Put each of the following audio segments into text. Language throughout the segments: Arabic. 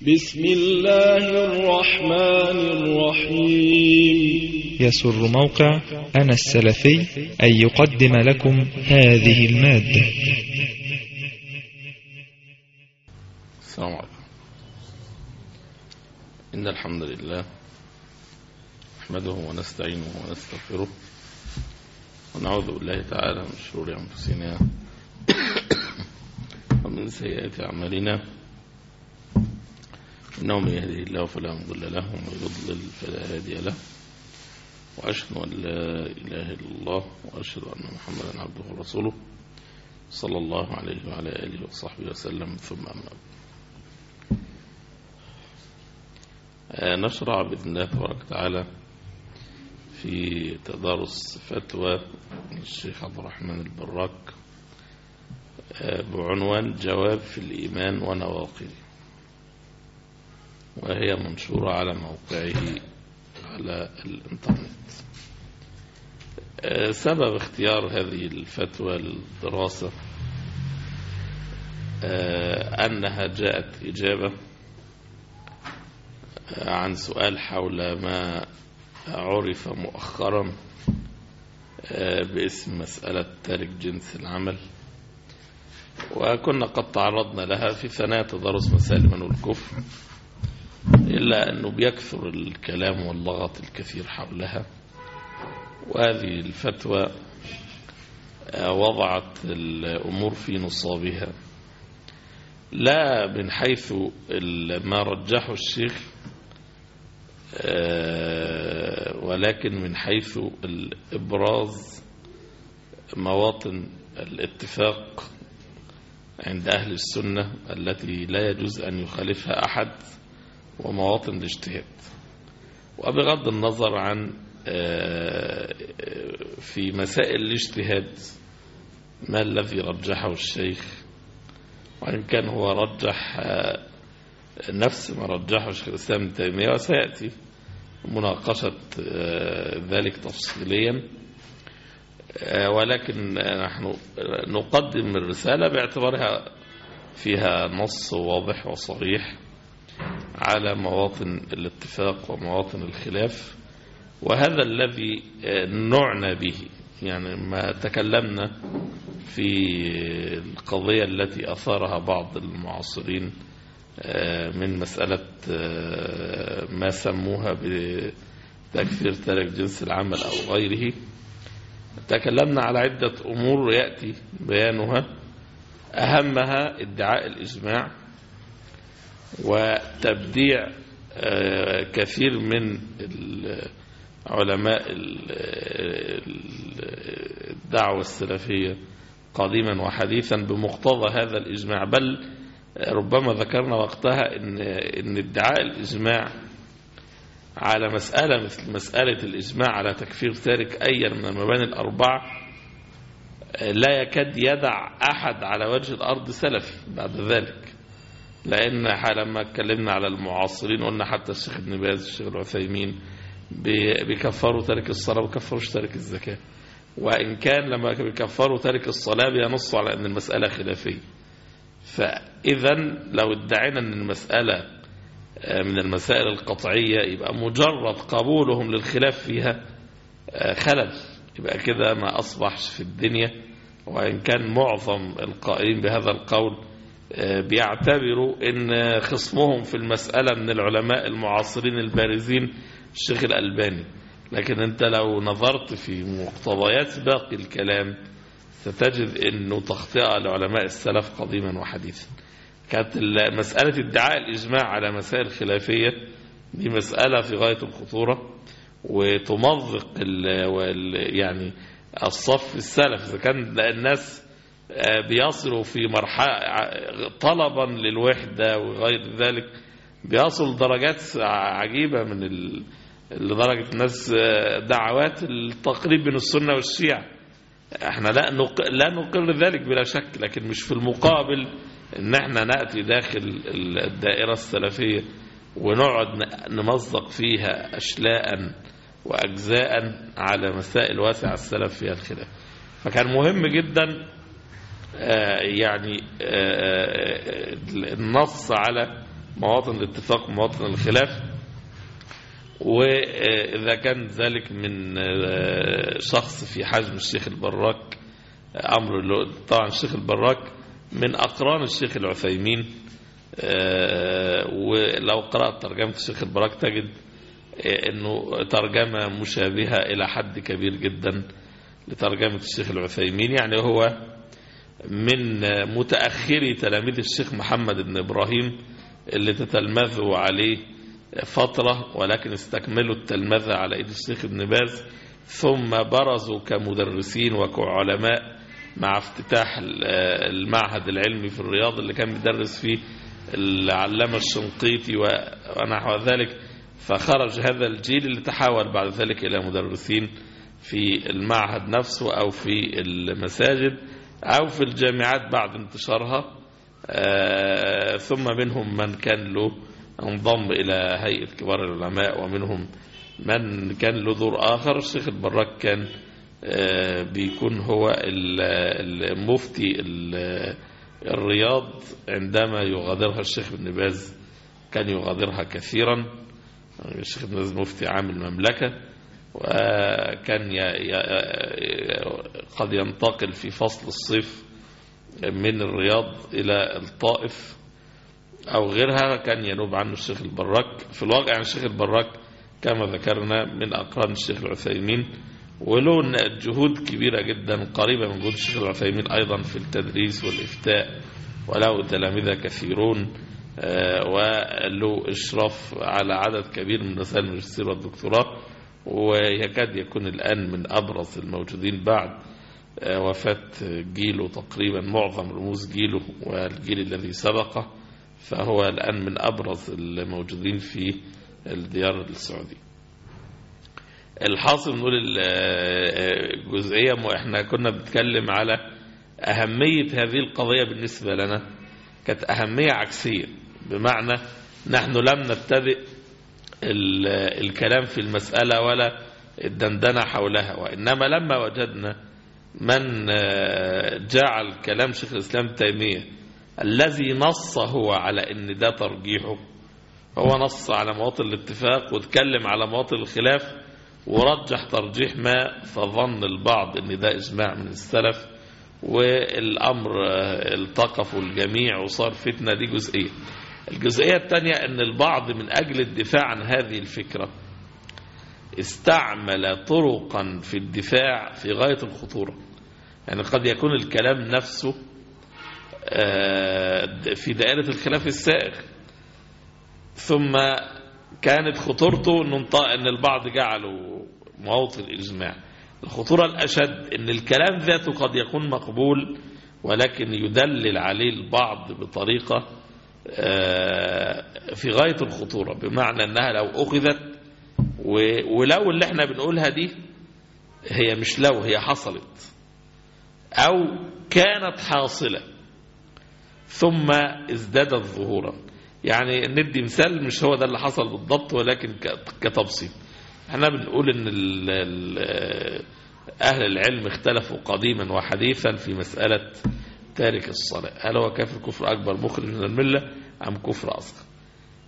بسم الله الرحمن الرحيم. يسر موقع أنا السلفي أن يقدم لكم هذه المادة. السلام عليكم. إن الحمد لله نحمده ونستعينه ونستغفره ونعوذ بالله تعالى من شرور أنفسنا ومن سيئات أعمالنا. إنه من يهده الله فلا مضل له ومن يضلل فلا هادي له. وأشهد أن لا إله إلا الله وأشهد أن محمدا عبده ورسوله صلى الله عليه وعلى آله وصحبه وسلم. ثم أما بعد. نشرع بإذن الله تبارك وتعالى في تدارس فتوى الشيخ عبد الرحمن البراك بعنوان جواب في الإيمان ونواقضه. وهي منشورة على موقعه على الإنترنت. سبب اختيار هذه الفتوى للدراسة أنها جاءت إجابة عن سؤال حول ما عرف مؤخرا باسم مسألة تارك جنس العمل. وكنا قد تعرضنا لها في ثناء تدرس مسائل من الكفر. إلا أنه بيكثر الكلام واللغط الكثير حولها. وهذه الفتوى وضعت الأمور في نصابها. لا من حيث ما رجحه الشيخ ولكن من حيث الإبراز مواطن الاتفاق عند أهل السنة التي لا يجوز أن يخالفها أحد. ومواطن الاجتهاد. وبغض النظر عن في مسائل الاجتهاد ما الذي رجحه الشيخ؟ وإن كان هو رجح نفس ما رجحه شيخ الإسلام ابن تيمية وسيأتي مناقشة ذلك تفصيليا. ولكن نحن نقدم الرسالة باعتبارها فيها نص واضح وصريح. على مواطن الاتفاق ومواطن الخلاف وهذا الذي نعنى به. يعني ما تكلمنا في القضية التي أثارها بعض المعاصرين من مسألة ما سموها بتكفير تارك جنس العمل أو غيره. تكلمنا على عدة أمور يأتي بيانها. أهمها ادعاء الإجماع. وتبديع كثير من علماء الدعوة السلفية قديما وحديثا بمقتضى هذا الإجماع. بل ربما ذكرنا وقتها إن, إن ادعاء الإجماع على مسألة مثل مسألة الإجماع على تكفير تارك أي من المباني الأربعة لا يكاد يدع أحد على وجه الأرض سلفي بعد ذلك. لأن لما اتكلمنا على المعاصرين قلنا حتى الشيخ ابن باز الشيخ العثيمين بيكفروا تارك الصلاة وكفروش تارك الزكاة. وإن كان لما بيكفروا تارك الصلاة بينصوا على أن المسألة خلافية. فإذا لو ادعينا أن المسألة من المسائل القطعية يبقى مجرد قبولهم للخلاف فيها خلل. يبقى كده ما أصبحش في الدنيا. وإن كان معظم القائلين بهذا القول بيعتبروا إن خصمهم في المسألة من العلماء المعاصرين البارزين الشيخ الألباني. لكن أنت لو نظرت في مقتضيات باقي الكلام ستجد إنه تخطئة لعلماء السلف قديما وحديثا. كانت مسألة ادعاء الإجماع على مسائل خلافية دي مسألة في غاية الخطورة وتمضق يعني الصف السلف. إذا كان الناس بيصلوا في مرحلة طلبا للوحدة وغير ذلك بيصل درجات عجيبة من ال... لدرجة الناس دعوات التقريب بين السنة والشيعة. إحنا لا نق... لا نقر ذلك بلا شك لكن مش في المقابل إن إحنا نأتي داخل الدائرة السلفية ونقعد نمزق فيها أشلاء وأجزاء على مسائل واسعة السلف فيها الخلاف. فكان مهم جدا يعني النص على مواطن الاتفاق ومواطن الخلاف. وإذا كان ذلك من شخص في حجم الشيخ البراك أمر طبعا الشيخ البراك من أقران الشيخ العثيمين. ولو قرأت ترجمة الشيخ البراك تجد أنه ترجمة مشابهة إلى حد كبير جدا لترجمة الشيخ العثيمين. يعني هو من متأخري تلاميذ الشيخ محمد بن إبراهيم اللي تتلمذوا عليه فترة ولكن استكملوا التلمذة على إيد الشيخ ابن باز ثم برزوا كمدرسين وكعلماء مع افتتاح المعهد العلمي في الرياض اللي كان بيدرس فيه العلامة الشنقيطي ونحو ذلك. فخرج هذا الجيل اللي تحول بعد ذلك إلى مدرسين في المعهد نفسه أو في المساجد. أو في الجامعات بعد انتشارها ثم منهم من كان له انضم إلى هيئة كبار العلماء ومنهم من كان له دور آخر الشيخ البراك كان بيكون هو المفتي الرياض. عندما يغادرها الشيخ ابن باز كان يغادرها كثيرا. الشيخ ابن باز مفتي عام المملكة. وكان قد ينتقل في فصل الصيف من الرياض إلى الطائف أو غيرها كان ينوب عنه الشيخ البراك. في الواقع يعني الشيخ البراك كما ذكرنا من أقران الشيخ العثيمين وله جهود كبيرة جدا قريبة من جهود الشيخ العثيمين أيضا في التدريس والإفتاء وله تلامذة كثيرون وله إشراف على عدد كبير من رسائل الماجستير والدكتوراه. ويكاد يكون الآن من أبرز الموجودين بعد وفاة جيله تقريبا معظم رموز جيله والجيل الذي سبقه فهو الآن من أبرز الموجودين في الديار السعودي. الحاصل نقول الجزئية إحنا كنا بنتكلم على أهمية هذه القضية بالنسبة لنا كانت أهمية عكسية بمعنى نحن لم نبتدئ الكلام في المسألة ولا الدندنة حولها. وإنما لما وجدنا من جعل كلام شيخ الإسلام تيمية الذي نص هو على إن ده ترجيحه هو نص على مواطن الاتفاق واتكلم على مواطن الخلاف ورجح ترجيح ما فظن البعض إن ده إجماع من السلف والأمر التقفوا الجميع وصار فتنة دي جزئية. الجزئية الثانية إن البعض من أجل الدفاع عن هذه الفكرة استعمل طرقا في الدفاع في غاية الخطورة. يعني قد يكون الكلام نفسه في دائرة الخلاف السائغ. ثم كانت خطورته إن البعض جعله موطن الإجماع. الخطورة الأشد إن الكلام ذاته قد يكون مقبول ولكن يدلل عليه البعض بطريقة في غاية الخطورة بمعنى أنها لو أخذت ولو اللي إحنا بنقولها دي هي مش لو هي حصلت. أو كانت حاصلة ثم ازدادت ظهورا. يعني ندي مثال مش هو ده اللي حصل بالضبط ولكن كتبسيط. إحنا بنقول إن ال ال أهل العلم اختلفوا قديما وحديثا في مسألة تارك الصلاة. هل هو كافر كفر أكبر مخرج من الملة أم كفر أصغر؟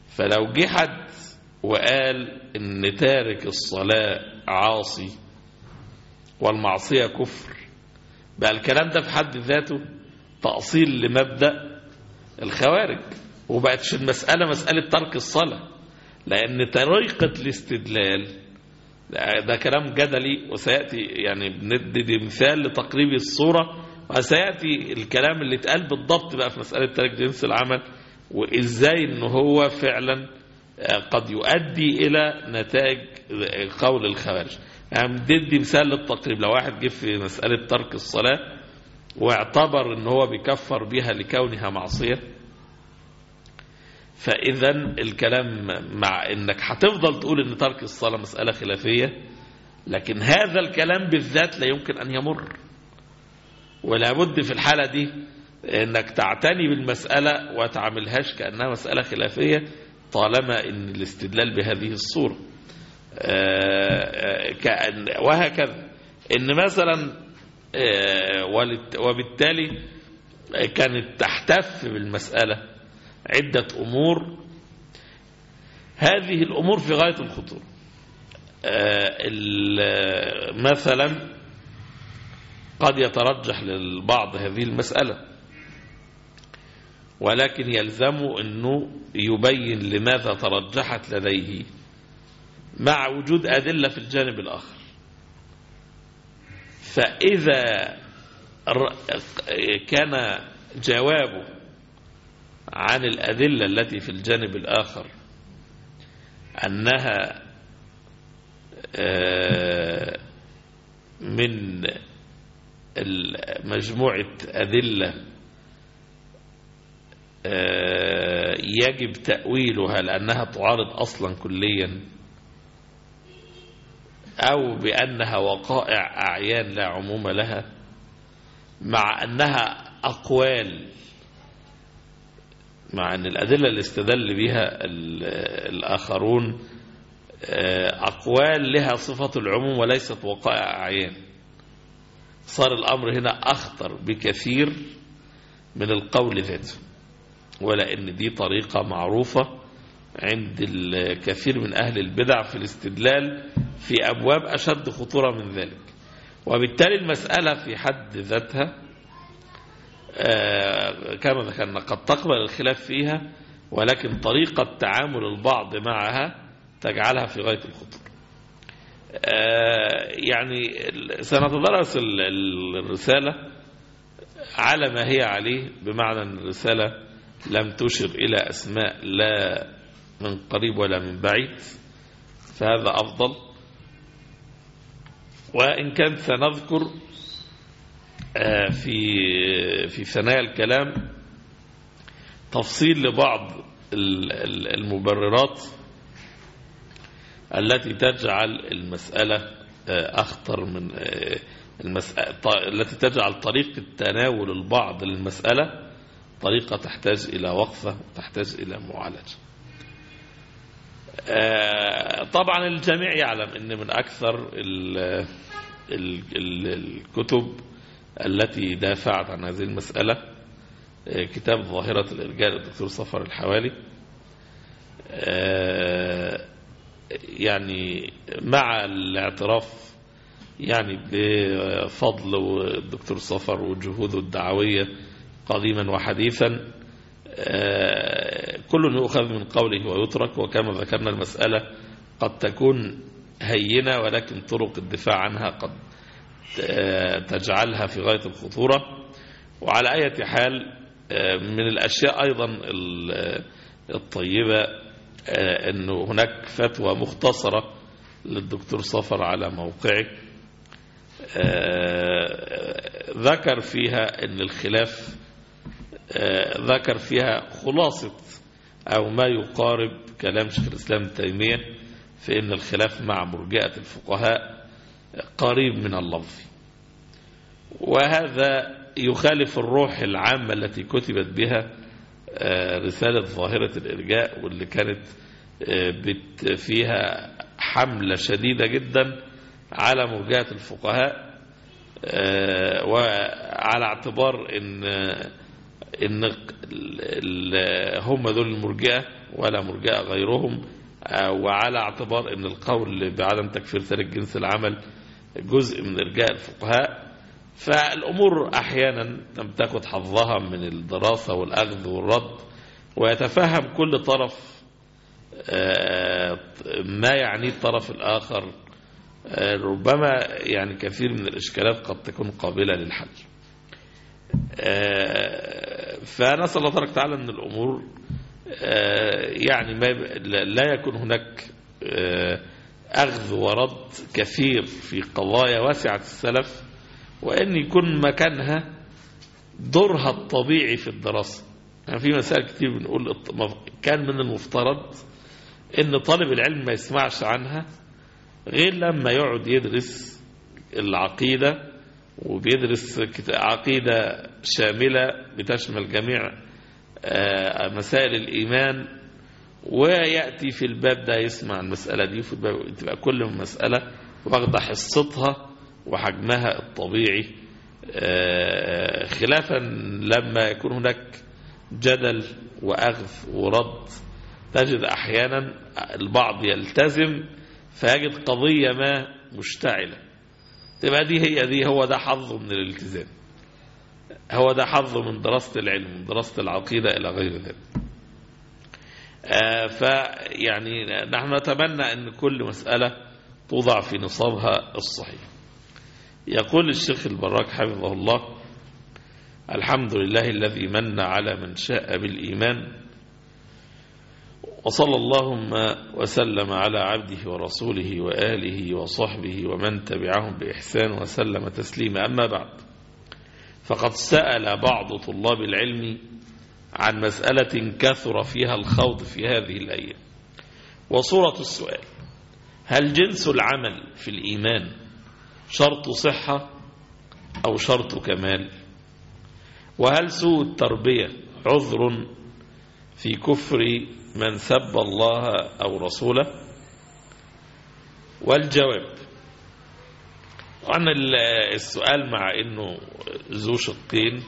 فلو جه حد وقال إن تارك الصلاة عاصي والمعصية كفر بقى الكلام ده في حد ذاته تأصيل لمبدأ الخوارج وبقتش المسألة مسألة ترك الصلاة لأن طريقة الاستدلال ده كلام جدلي وسيأتي يعني بندي مثال لتقريب الصورة وسيأتي الكلام اللي اتقال بالضبط بقى في مسألة ترك جنس العمل وإزاي إن هو فعلا قد يؤدي إلى نتائج قول الخوارج. يعني بدي مثال للتقريب. لو واحد جه في مسألة ترك الصلاة واعتبر إن هو بيكفر بها لكونها معصية فإذا الكلام مع إنك هتفضل تقول إن ترك الصلاة مسألة خلافية لكن هذا الكلام بالذات لا يمكن أن يمر. ولا بد في الحالة دي إنك تعتني بالمسألة وتعملهاش كأنها مسألة خلافية طالما إن الاستدلال بهذه الصورة. كأن وهكذا. إن مثلا وبالتالي كانت تحتف بالمسألة عدة أمور هذه الأمور في غاية الخطورة. آه، ال- مثلا قد يترجح للبعض هذه المسألة. ولكن يلزم أنه يبين لماذا ترجحت لديه مع وجود أدلة في الجانب الآخر. فإذا كان جوابه عن الأدلة التي في الجانب الآخر أنها آه، من مجموعة أدلة آه، يجب تأويلها لأنها تعارض أصلا كليا أو بأنها وقائع أعيان لا عموم لها مع أنها أقوال مع أن الأدلة اللي استدل بها ال- الآخرون آه، أقوال لها صفة العموم وليست وقائع أعيان. صار الأمر هنا أخطر بكثير من القول ذاته ولأن دي طريقة معروفة عند الكثير من أهل البدع في الاستدلال في أبواب أشد خطورة من ذلك. وبالتالي المسألة في حد ذاتها آه، كما ذكرنا قد تقبل الخلاف فيها ولكن طريقة تعامل البعض معها تجعلها في غاية الخطورة. يعني ال- سنتدرس ال- ال- الرسالة على ما هي عليه بمعنى أن الرسالة لم تشر إلى أسماء لا من قريب ولا من بعيد فهذا أفضل. وإن كان سنذكر آه، في في ثنايا الكلام تفصيل لبعض ال- ال- المبررات التي تجعل المسألة آه، أخطر من آه، المسألة التي تجعل طريقة تناول البعض للمسألة طريقة تحتاج إلى وقفة وتحتاج إلى معالجة. آه، طبعا الجميع يعلم أن من أكثر ال ال ال الكتب التي دافعت عن هذه المسألة كتاب ظاهرة الإرجاء للدكتور صفر الحوالي. يعني مع الاعتراف يعني بفضل الدكتور صفر وجهوده الدعوية قديما وحديثا آه، كل يؤخذ من قوله ويترك وكما ذكرنا المسألة قد تكون هينة ولكن طرق الدفاع عنها قد آه، تجعلها في غاية الخطورة. وعلى أي حال آه، من الأشياء أيضا ال- الطيبة أنه هناك فتوى مختصرة للدكتور صفر على موقعه. آه، ذكر فيها أن الخلاف آه، ذكر فيها خلاصة أو ما يقارب كلام شيخ الإسلام تيمية في أن الخلاف مع مرجئة الفقهاء قريب من اللفظ. وهذا يخالف الروح العامة التي كتبت بها آه، رسالة ظاهرة الإرجاء واللي كانت آه، فيها حملة شديدة جدا على مرجئة الفقهاء آه، وعلى اعتبار إن إن هم دول المرجئة ولا مرجئة غيرهم آه، وعلى اعتبار إن القول بعدم تكفير تارك جنس العمل جزء من إرجاء الفقهاء. فالأمور أحيانا لم تاخذ حظها من الدراسة والأخذ والرد ويتفهم كل طرف آه، ما يعنيه الطرف الآخر آه، ربما يعني كثير من الإشكالات قد تكون قابلة للحل. آه، فنسأل الله تبارك وتعالى أن الأمور يعني ما لا يكون هناك أخذ ورد كثير في قضايا واسعة السلف وأن يكون مكانها دورها الطبيعي في الدراسة. يعني في مسائل كتير بنقول كان من المفترض أن طالب العلم ما يسمعش عنها غير لما يقعد يدرس العقيدة وبيدرس عقيدة شاملة بتشمل جميع آه، مسائل الإيمان. ويأتي في الباب ده يسمع المسألة دي وفي الباب تبقى كل مسألة واخدة حصتها. وحجمها الطبيعي آه، خلافا لما يكون هناك جدل وأخذ ورد تجد أحيانا البعض يلتزم فيجد قضية ما مشتعلة. تبقى دي هي دي هو ده حظه من الالتزام. هو ده حظه من دراسة العلم من دراسة العقيدة إلى غير ذلك. آه فيعني نحن نتمنى أن كل مسألة توضع في نصابها الصحيح. يقول الشيخ البراك حفظه الله الحمد لله الذي من على من شاء بالإيمان وصلى اللهم وسلم على عبده ورسوله وآله وصحبه ومن تبعهم بإحسان وسلم تسليما. أما بعد فقد سأل بعض طلاب العلم عن مسألة كثر فيها الخوض في هذه الأيام. وصورة السؤال هل جنس العمل في الإيمان شرط صحة أو شرط كمال؟ وهل سوء التربية عذر في كفر من سب الله أو رسوله؟ والجواب عن السؤال مع أنه ذو شقين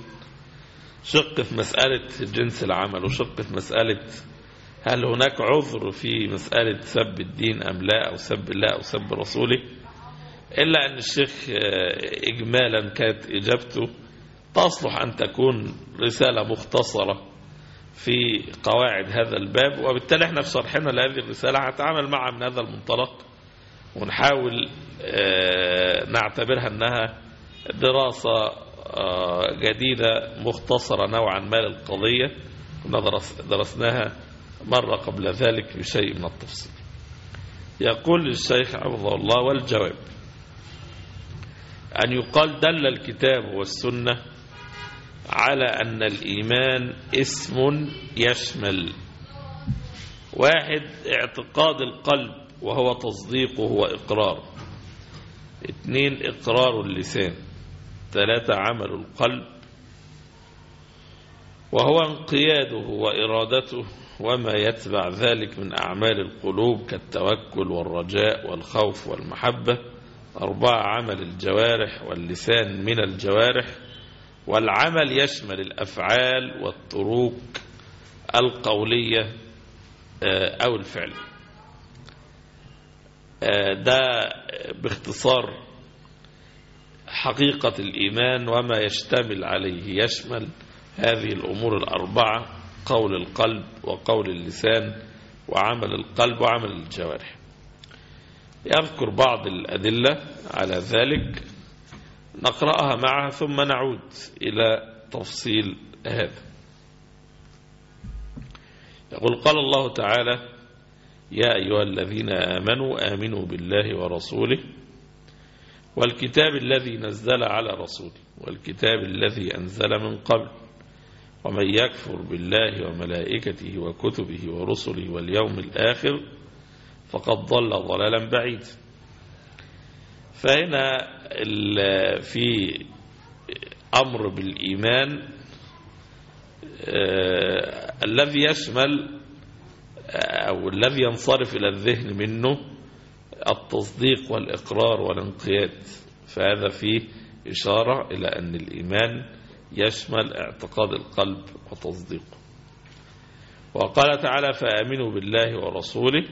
شق في مسألة جنس العمل وشق في مسألة هل هناك عذر في مسألة سب الدين أم لا أو سب الله أو سب رسوله؟ إلا أن الشيخ إجمالا كانت إجابته تصلح أن تكون رسالة مختصرة في قواعد هذا الباب وبالتالي إحنا في شرحنا لهذه الرسالة هنتعامل معها من هذا المنطلق ونحاول نعتبرها أنها دراسة جديدة مختصرة نوعا ما للقضية. كنا درسناها مرة قبل ذلك بشيء من التفصيل. يقول الشيخ حفظه الله والجواب. أن يقال دل الكتاب والسنة على أن الإيمان اسم يشمل. واحد اعتقاد القلب وهو تصديقه وإقرار اثنين إقرار اللسان. ثلاثة عمل القلب. وهو انقياده وإرادته وما يتبع ذلك من أعمال القلوب كالتوكل والرجاء والخوف والمحبة. أربعة عمل الجوارح واللسان من الجوارح والعمل يشمل الأفعال والطرق القولية أو الفعلية ده باختصار حقيقة الإيمان وما يشتمل عليه يشمل هذه الأمور الأربعة قول القلب وقول اللسان وعمل القلب وعمل الجوارح. يذكر بعض الأدلة على ذلك. نقرأها معها ثم نعود إلى تفصيل هذا. يقول قال الله تعالى يا أيها الذين آمنوا آمنوا بالله ورسوله والكتاب الذي نزل على رسوله والكتاب الذي أنزل من قبل ومن يكفر بالله وملائكته وكتبه ورسله واليوم الآخر فقد ضل ضلالا بعيدا فهنا في أمر بالإيمان الذي يشمل أو الذي ينصرف إلى الذهن منه التصديق والإقرار والانقياد. فهذا فيه إشارة إلى أن الإيمان يشمل اعتقاد القلب وتصديقه. وقال تعالى فآمنوا بالله ورسوله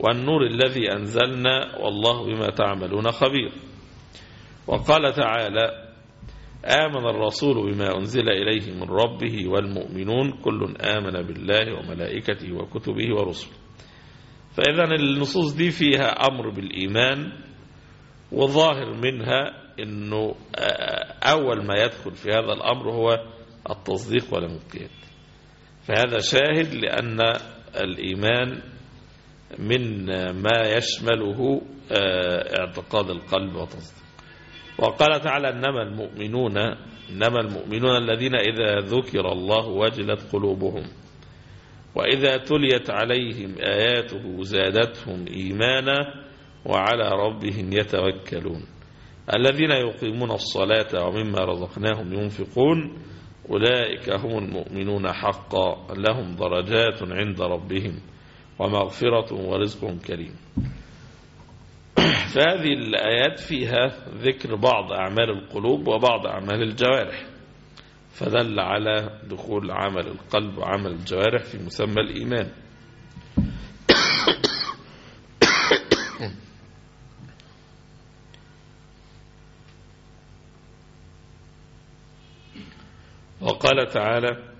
والنور الذي أنزلنا والله بما تعملون خبير. وقال تعالى آمن الرسول بما أنزل إليه من ربه والمؤمنون كل آمن بالله وملائكته وكتبه ورسله. فإذا النصوص دي فيها أمر بالإيمان وظاهر منها أنه أول ما يدخل في هذا الأمر هو التصديق والانقياد. فهذا شاهد لأن الإيمان من ما يشمله اعتقاد القلب وتصديق وقال تعالى إنما المؤمنون إنما المؤمنون الذين إذا ذكر الله وجلت قلوبهم وإذا تليت عليهم آياته زادتهم إيمانا وعلى ربهم يتوكلون. الذين يقيمون الصلاة ومما رزقناهم ينفقون أولئك هم المؤمنون حقا لهم درجات عند ربهم. ومغفرة ورزق كريم. فهذه الآيات فيها ذكر بعض أعمال القلوب وبعض أعمال الجوارح. فدل على دخول عمل القلب وعمل الجوارح في مسمى الإيمان. وقال تعالى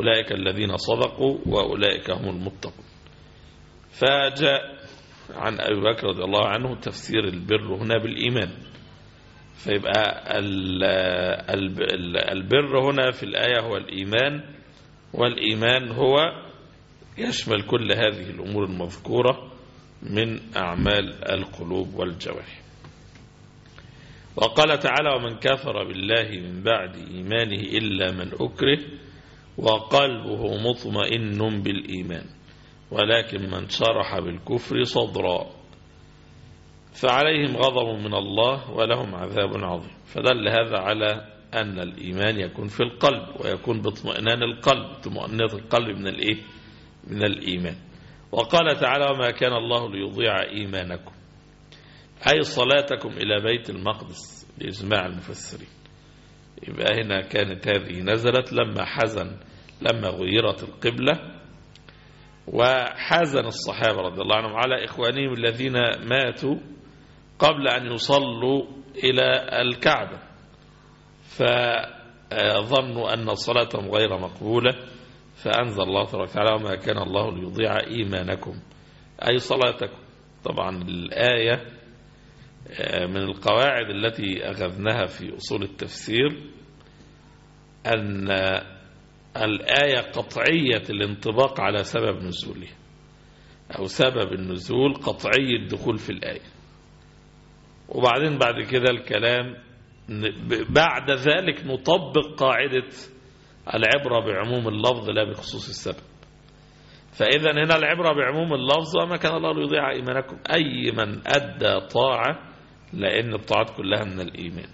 أولئك الذين صدقوا وأولئك هم المتقون. فجاء عن أبي بكر رضي الله عنه تفسير البر هنا بالإيمان. فيبقى البر هنا في الآية هو الإيمان والإيمان هو يشمل كل هذه الأمور المذكورة من أعمال القلوب والجوارح. وقال تعالى ومن كفر بالله من بعد إيمانه إلا من أكره وقلبه مطمئن بالإيمان ولكن من شرح بالكفر صدرا. فعليهم غضب من الله ولهم عذاب عظيم. فدل هذا على أن الإيمان يكون في القلب ويكون باطمئنان القلب طمأنينة القلب من الإيه؟ من الإيمان. وقال تعالى وما كان الله ليضيع إيمانكم. أي صلاتكم إلى بيت المقدس لإجماع المفسرين. يبقى هنا كانت هذه نزلت لما حزن لما غيرت القبلة وحزن الصحابة رضي الله عنهم على إخوانهم الذين ماتوا قبل أن يصلوا إلى الكعبة. فظنوا أن صلاتهم غير مقبولة فأنزل الله تبارك وتعالى وما كان الله ليضيع إيمانكم أي صلاتكم. طبعا الآية من القواعد التي أخذناها في أصول التفسير أن الآية قطعية الانطباق على سبب نزوله أو سبب النزول قطعي الدخول في الآية. وبعدين بعد كده الكلام بعد ذلك نطبق قاعدة العبرة بعموم اللفظ لا بخصوص السبب. فإذا هنا العبرة بعموم اللفظ وما كان الله ليضيع إيمانكم. أي من أدى طاعة لأن الطاعات كلها من الإيمان.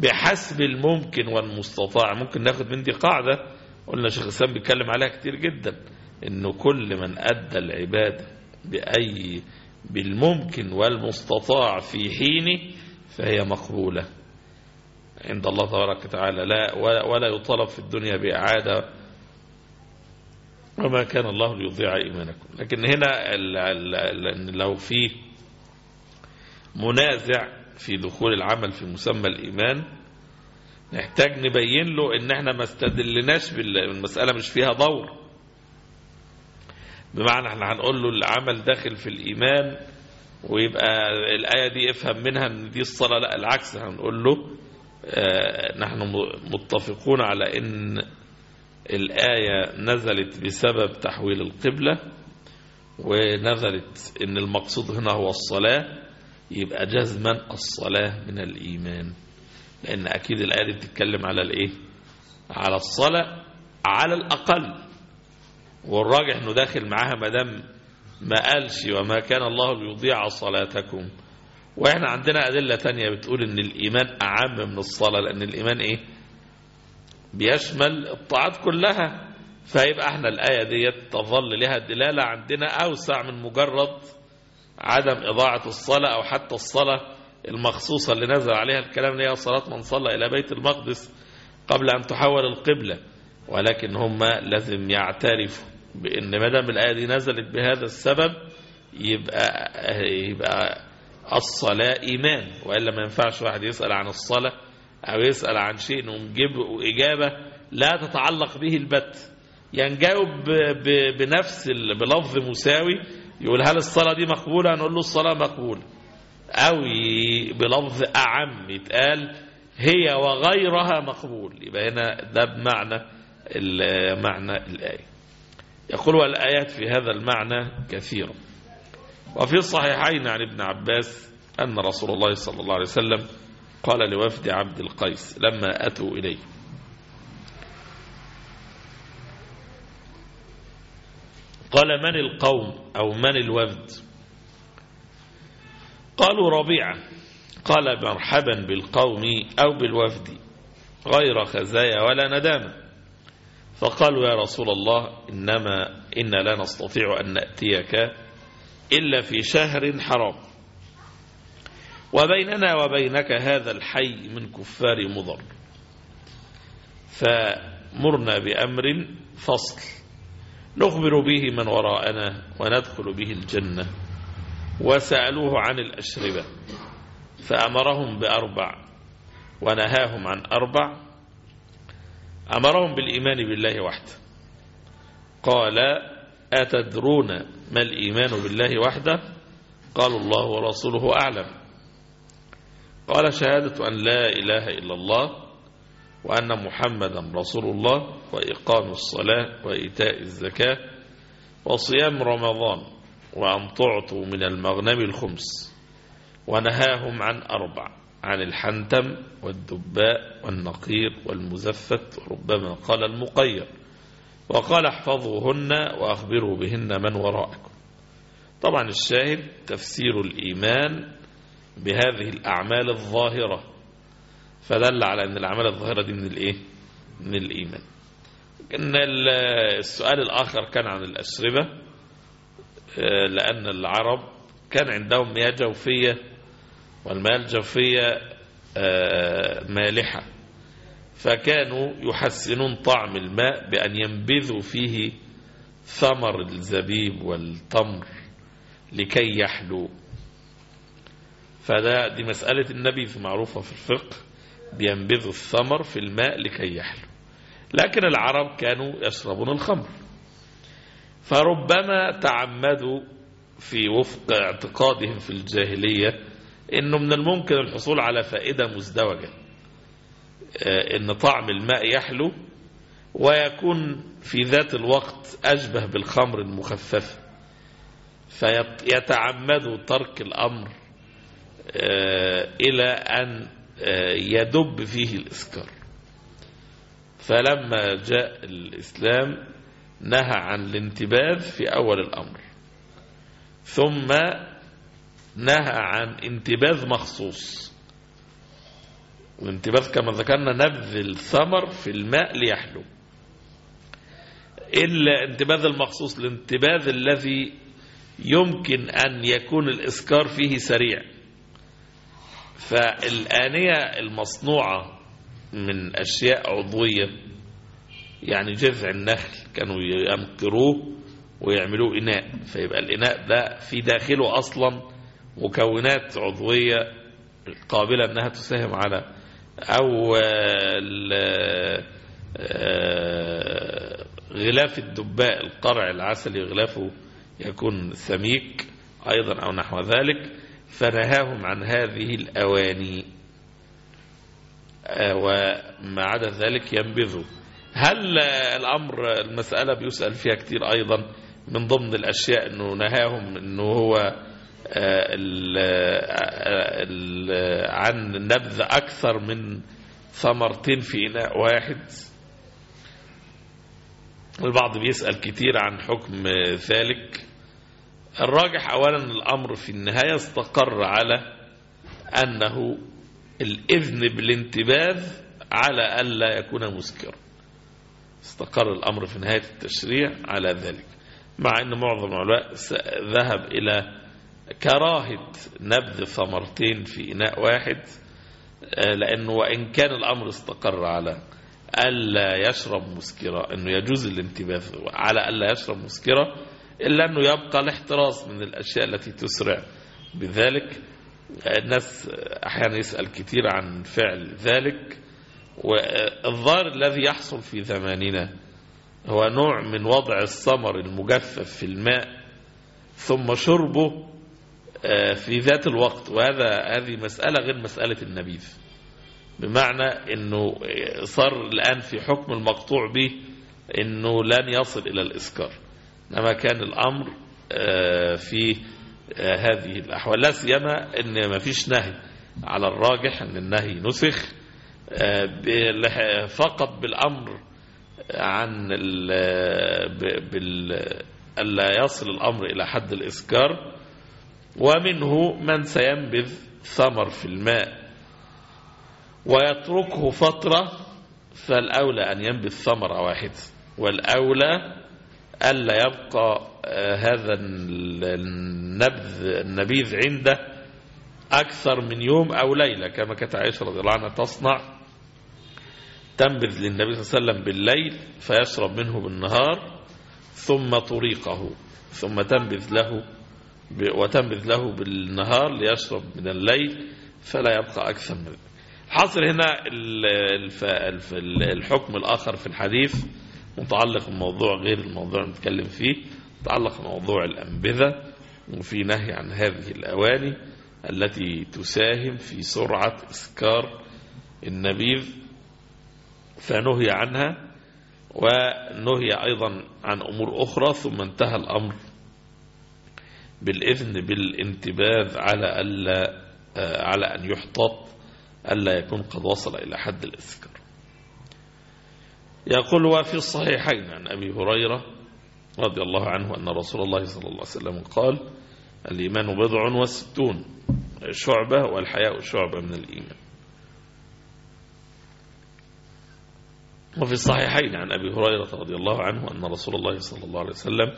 بحسب الممكن والمستطاع. ممكن ناخد من دي قاعدة قلنا شيخ الإسلام بيتكلم عليها كتير جدا إنه كل من أدى العبادة بأي بالممكن والمستطاع في حينه فهي مقبولة. عند الله تبارك وتعالى. لا ولا يطلب في الدنيا بإعادة وما كان الله ليضيع إيمانكم. لكن هنا لو في منازع في دخول العمل في مسمى الإيمان نحتاج نبين له إن إحنا ما استدلناش بالمسألة مش فيها دور. بمعنى إحنا هنقول له العمل داخل في الإيمان ويبقى الآية دي افهم منها إن دي الصلاة لأ العكس هنقول له آه نحن متفقون على إن الآية نزلت بسبب تحويل القبلة ونزلت إن المقصود هنا هو الصلاة. يبقى جزما الصلاة من الإيمان. لأن أكيد الآية دي بتتكلم على الإيه؟ على الصلاة على الأقل. والراجح أنه داخل معاها مدام ما قالش وما كان الله ليضيع صلاتكم. وإحنا عندنا أدلة تانية بتقول أن الإيمان أعم من الصلاة لأن الإيمان إيه؟ بيشمل الطاعات كلها. فيبقى إحنا الآية دي تظل لها دلالة عندنا أوسع من مجرد عدم إضاعة الصلاة أو حتى الصلاة المخصوصة اللي نزل عليها الكلام اللي هي صلاة من صلى إلى بيت المقدس قبل أن تحول القبلة ولكن هم لازم يعترفوا بأن ما دام الآية دي نزلت بهذا السبب يبقى يبقى الصلاة إيمان وإلا ما ينفعش واحد يسأل عن الصلاة أو يسأل عن شيء نجيب إجابة لا تتعلق به البت. ينجاوب يعني بنفس بلفظ مساوي يقول هل الصلاة دي مقبولة؟ نقول له الصلاة مقبولة أو بلفظ أعم يتقال هي وغيرها مقبول. يبقى هنا ده بمعنى معنى الآية. يقول والآيات في هذا المعنى كثيرة. وفي الصحيحين عن ابن عباس أن رسول الله صلى الله عليه وسلم قال لوفد عبد القيس لما أتوا إليه. قال من القوم أو من الوفد؟ قالوا ربيعة. قال مرحبا بالقوم أو بالوفد غير خزايا ولا ندامة. فقالوا يا رسول الله إنما إن لا نستطيع أن نأتيك إلا في شهر حرام. وبيننا وبينك هذا الحي من كفار مضر. فمرنا بأمر فصل. نخبر به من وراءنا وندخل به الجنة. وسألوه عن الأشربة فأمرهم بأربع ونهاهم عن أربع. أمرهم بالإيمان بالله وحده. قال أتدرون ما الإيمان بالله وحده؟ قالوا الله ورسوله أعلم. قال شهادة أن لا إله إلا الله وأن محمدا رسول الله وإقام الصلاة وإيتاء الزكاة وصيام رمضان وأن تعطوا من المغنم الخمس ونهاهم عن أربع عن الحنتم والدباء والنقير والمزفت وربما قال المقير وقال احفظوهن وأخبروا بهن من وراءكم. طبعا الشاهد تفسير الإيمان بهذه الأعمال الظاهرة فدل على أن الأعمال الظاهرة دي من الإيه؟ من الإيمان. إن السؤال الآخر كان عن الأشربة لأن العرب كان عندهم مياه جوفية والمياه الجوفية مالحة. فكانوا يحسنون طعم الماء بأن ينبذوا فيه ثمر الزبيب والتمر لكي يحلو فده دي مسألة النبيذ معروفة في الفقه. بينبذوا الثمر في الماء لكي يحلو. لكن العرب كانوا يشربون الخمر. فربما تعمدوا في وفق اعتقادهم في الجاهلية إنه من الممكن الحصول على فائدة مزدوجة إن طعم الماء يحلو ويكون في ذات الوقت أشبه بالخمر المخففة فيتعمدوا ترك الأمر إلى أن يدب فيه الإسكار فلما جاء الإسلام نهى عن الانتباذ في أول الأمر ثم نهى عن انتباذ مخصوص. الانتباذ كما ذكرنا نبذ الثمر في الماء ليحلو. إلا انتباذ المخصوص الانتباذ الذي يمكن أن يكون الإسكار فيه سريع. فالآنية المصنوعة من أشياء عضوية يعني جذع النخل كانوا ينقروه ويعملوه إناء فيبقى الإناء ده في داخله أصلا مكونات عضوية قابلة أنها تساهم على أو غلاف الدباء القرع العسلي غلافه يكون سميك أيضا أو نحو ذلك. فنهاهم عن هذه الأواني. وما عدا ذلك ينبذوا هل الأمر المسألة بيسأل فيها كتير أيضا؟ من ضمن الأشياء أنه نهاهم أنه هو ال ال عن نبذ أكثر من ثمرتين في إناء واحد. البعض بيسأل كتير عن حكم ذلك. الراجح أولا الأمر في النهاية استقر على أنه الإذن بالانتباذ على ألا يكون مسكرا. استقر الأمر في نهاية التشريع على ذلك. مع أن معظم العلماء ذهب إلى كراهة نبذ ثمرتين في إناء واحد لأنه وإن كان الأمر استقر على ألا يشرب مسكرة أنه يجوز الانتباه على ألا يشرب مسكرة إلا أنه يبقى الاحتراز من الأشياء التي تسرع. بذلك الناس أحيانا يسأل كثير عن فعل ذلك والظاهر الذي يحصل في زماننا هو نوع من وضع الثمر المجفف في الماء ثم شربه في ذات الوقت. وهذا هذه مسألة غير مسألة النبيذ. بمعنى أنه صار الآن في حكم المقطوع به أنه لن يصل إلى الإسكار. إنما كان الأمر في هذه الأحوال. لا سيما أن ما فيش نهي على الراجح أن النهي نسخ فقط بالأمر عن ألا يصل الأمر إلى حد الإسكار. ومنه من سينبذ ثمر في الماء ويتركه فترة فالأولى أن ينبذ ثمرة واحدة والأولى ألا يبقى آه، هذا النبذ النبيذ عنده أكثر من يوم أو ليلة كما كانت عائشة رضي الله عنها تصنع تنبذ للنبي صلى الله عليه وسلم بالليل فيشرب منه بالنهار ثم طريقه ثم تنبذ له وتنبذ له بالنهار ليشرب من الليل فلا يبقى أكثر من حاصل هنا الحكم الآخر في الحديث متعلق بموضوع غير الموضوع اللي نتكلم فيه متعلق بموضوع الأنبذة وفي نهي عن هذه الأواني التي تساهم في سرعة إسكار النبيذ. فنهي عنها ونهي أيضا عن أمور أخرى ثم انتهى الأمر بالإذن بالانتباذ على ألا على أن يحتط ألا يكون قد وصل إلى حد الإسكار يقول وفي الصحيحين عن أبي هريرة رضي الله عنه أن رسول الله صلى الله عليه وسلم قال الإيمان بضع وستون شعبة والحياء شعبة من الإيمان. وفي الصحيحين عن أبي هريرة رضي الله عنه أن رسول الله صلى الله عليه وسلم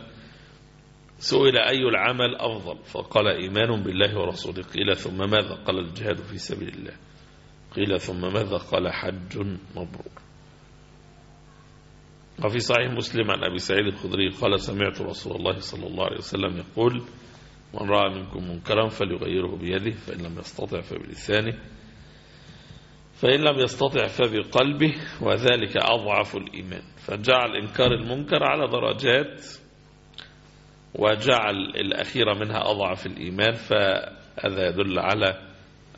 سئل أي العمل أفضل؟ فقال إيمان بالله ورسوله. قيل ثم ماذا؟ قال الجهاد في سبيل الله. قيل ثم ماذا؟ قال حج مبرور. وفي صحيح مسلم عن أبي سعيد الخدري قال سمعت رسول الله صلى الله عليه وسلم يقول من رأى منكم منكرا فليغيره بيده فإن لم يستطع فبلسانه فإن لم يستطع فبقلبه وذلك أضعف الإيمان. فجعل إنكار المنكر على درجات وجعل الأخيرة منها أضعف الإيمان فهذا يدل على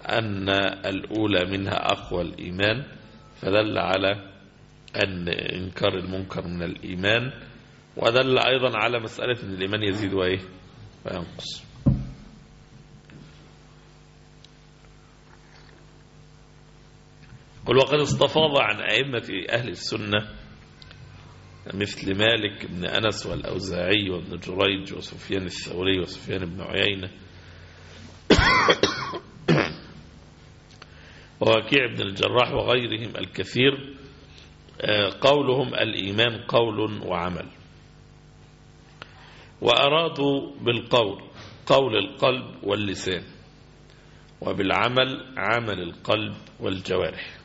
أن الأولى منها أقوى الإيمان فدل على أن إنكار المنكر من الإيمان ودل أيضا على مسألة أن الإيمان يزيد وإيه؟ وينقص. قل وقد استفاض عن أئمة أهل السنة مثل مالك بن أنس والأوزاعي وابن جريج وسفيان الثوري وسفيان بن عيينة ووكيع بن الجراح وغيرهم الكثير قولهم الإيمان قول وعمل. وأرادوا بالقول قول القلب واللسان وبالعمل عمل القلب والجوارح.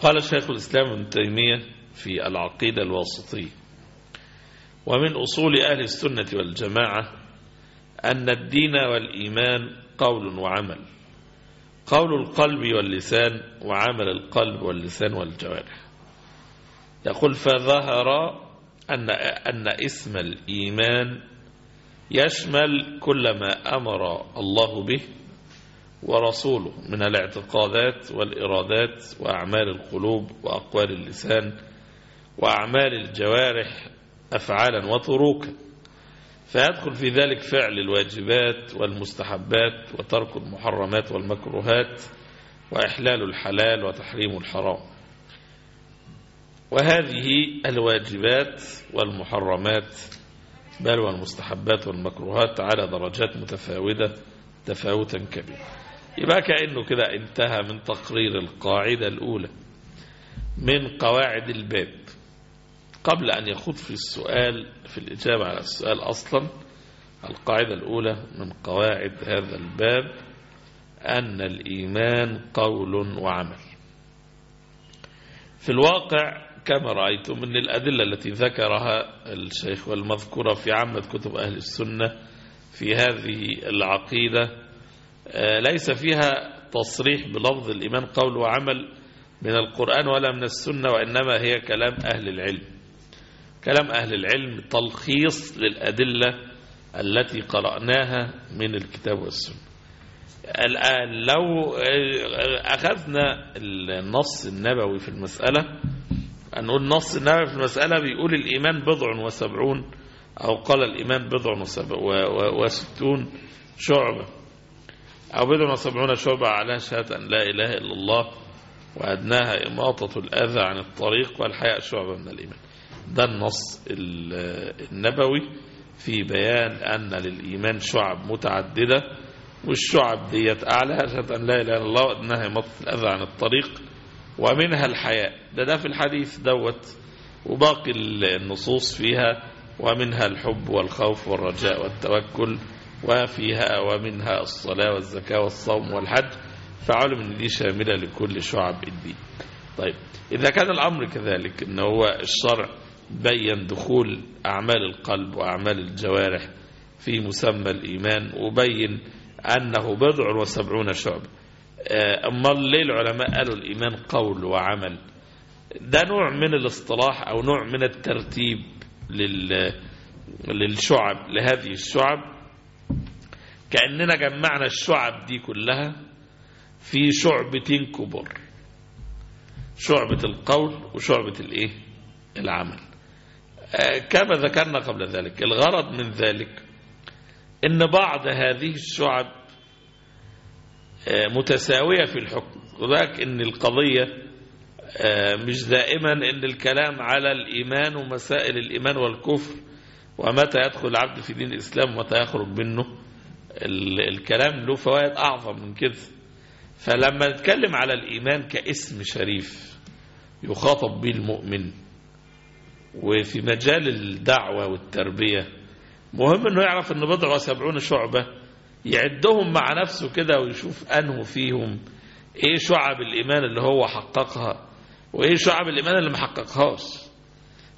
قال الشيخ الإسلام ابن تيمية في العقيدة الواسطية ومن أصول أهل السنة والجماعة أن الدين والإيمان قول وعمل قول القلب واللسان وعمل القلب واللسان والجوارح. يقول فظهر أن, أن اسم الإيمان يشمل كل ما أمر الله به ورسوله من الاعتقادات والإرادات وأعمال القلوب وأقوال اللسان وأعمال الجوارح أفعالا وتروكا فيدخل في ذلك فعل الواجبات والمستحبات وترك المحرمات والمكروهات وإحلال الحلال وتحريم الحرام. وهذه الواجبات والمحرمات بل والمستحبات والمكروهات على درجات متفاوتة تفاوتا كبيرا يبقى كأنه كده انتهى من تقرير القاعدة الأولى من قواعد الباب. قبل أن يخوض في السؤال في الإجابة على السؤال أصلا القاعدة الأولى من قواعد هذا الباب أن الإيمان قول وعمل. في الواقع كما رأيتم من الأدلة التي ذكرها الشيخ والمذكورة في عامة كتب أهل السنة في هذه العقيدة ليس فيها تصريح بلفظ الإيمان قول وعمل من القرآن ولا من السنة وإنما هي كلام أهل العلم. كلام أهل العلم تلخيص للأدلة التي قرأناها من الكتاب والسنة. الآن لو أخذنا النص النبوي في المسألة نقول النص النبوي في المسألة بيقول الإيمان بضع وسبعون أو قال الإيمان بضع وستون شعبة. أو بضع وسبعون شعبة على شهادة أن لا إله إلا الله وأدناها إماطة الأذى عن الطريق والحياء شعبة من الإيمان. ده النص النبوي في بيان أن للإيمان شعب متعددة والشعب ديت أعلى شهادة أن لا إله إلا الله وأنها يمطت الأذى عن الطريق ومنها الحياء. ده ده في الحديث دوت وباقي النصوص فيها ومنها الحب والخوف والرجاء والتوكل وفيها ومنها الصلاة والزكاة والصوم والحج. فعلم إن دي شاملة لكل شعب الدين. طيب إذا كان الأمر كذلك إن هو الشرع بين دخول أعمال القلب وأعمال الجوارح في مسمى الإيمان وبين أنه بضع وسبعون شعب أما ليه العلماء قالوا الإيمان قول وعمل. ده نوع من الاصطلاح أو نوع من الترتيب لل للشعب لهذه الشعب. كأننا جمعنا الشعب دي كلها في شعبتين كبر شعبة القول وشعبة الإيه؟ العمل. آه كما ذكرنا قبل ذلك الغرض من ذلك إن بعض هذه الشعب آه متساوية في الحكم. وذلك إن القضية آه مش دائما إن الكلام على الإيمان ومسائل الإيمان والكفر ومتى يدخل العبد في دين الإسلام ومتى يخرج منه الكلام له فوائد أعظم من كده. فلما نتكلم على الإيمان كاسم شريف يخاطب به المؤمن وفي مجال الدعوة والتربية مهم إنه يعرف ان بضع وسبعون شعبة يعدهم مع نفسه كده ويشوف أنه فيهم. إيه شعب الإيمان اللي هو حققها؟ وإيه شعب الإيمان اللي ما حققهاش؟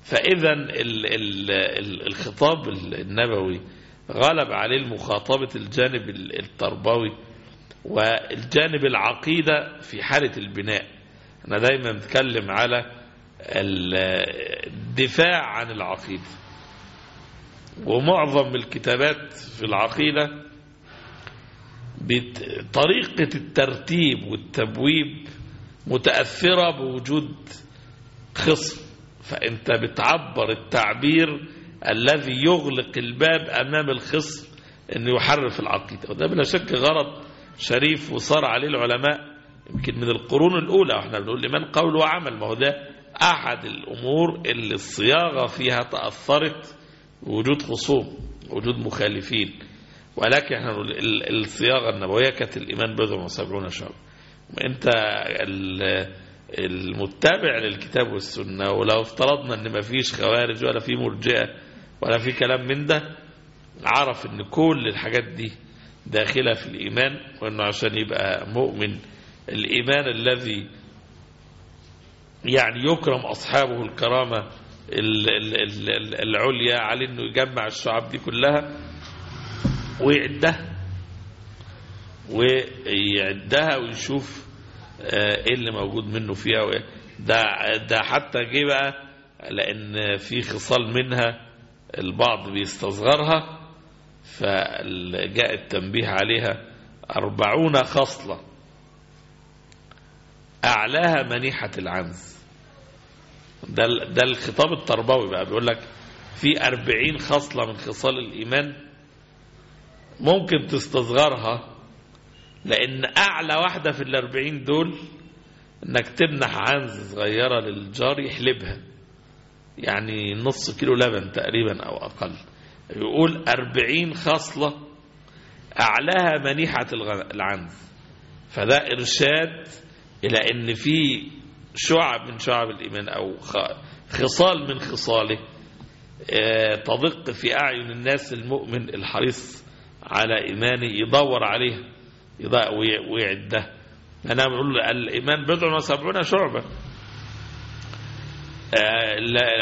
فإذا ال ال ال الخطاب النبوي غلب عليه المخاطبة الجانب التربوي والجانب العقيدة في حالة البناء. أنا دايما بتكلم على الدفاع عن العقيدة. ومعظم الكتابات في العقيدة بطريقة الترتيب والتبويب متأثرة بوجود خصم. فأنت بتعبر التعبير الذي يغلق الباب أمام الخصم أنه يحرف العقيدة وده بلا شك غرض شريف وصار عليه العلماء يمكن من القرون الأولى. وإحنا بنقول الإيمان قول وعمل. ما هو ده أحد الأمور اللي الصياغة فيها تأثرت بوجود خصوم وجود مخالفين. ولكن إحنا نقول الصياغة النبوية كانت الإيمان بضع وسبعون شعب انت المتبع للكتاب والسنة ولو افترضنا إن ما فيش خوارج ولا في مرجئة ولا في كلام من ده عرف إن كل الحاجات دي داخلة في الإيمان وأنه عشان يبقى مؤمن الإيمان الذي يعني يكرم أصحابه الكرامة العليا على أنه يجمع الشعب دي كلها ويعدها ويعدها ويشوف إيه اللي موجود منه فيها ده, ده حتى جه بقى لأن في خصال منها البعض بيستصغرها فجاء التنبيه عليها أربعون خصلة أعلاها منيحة العنز. ده, ده الخطاب التربوي بقى بيقول لك في أربعين خصلة من خصال الإيمان ممكن تستصغرها لأن أعلى واحدة في الأربعين دول إنك تمنح عنز صغيرة للجار يحلبها. يعني نص كيلو لبن تقريبا أو أقل. يقول أربعين خصلة أعلاها منيحة العنز. فده إرشاد إلى أن في شعب من شعب الإيمان أو خصال من خصاله تضق في أعين الناس المؤمن الحريص على إيمانه يدور عليه ويعده. أنا بقول الإيمان بضع وسبعون شعبة.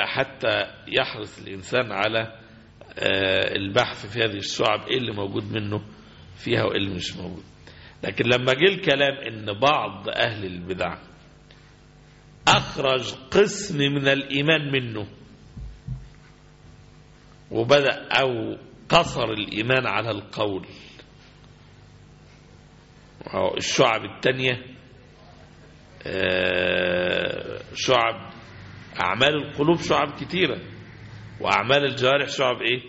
حتى يحرص الإنسان على البحث في هذه الشعب إيه اللي موجود منه فيها وإيه اللي مش موجود. لكن لما جه الكلام إن بعض أهل البدع أخرج قسم من الإيمان منه وبدأ أو قصر الإيمان على القول. الشعب الثانية شعب أعمال القلوب شعب كثيره وأعمال الجوارح شعب إيه؟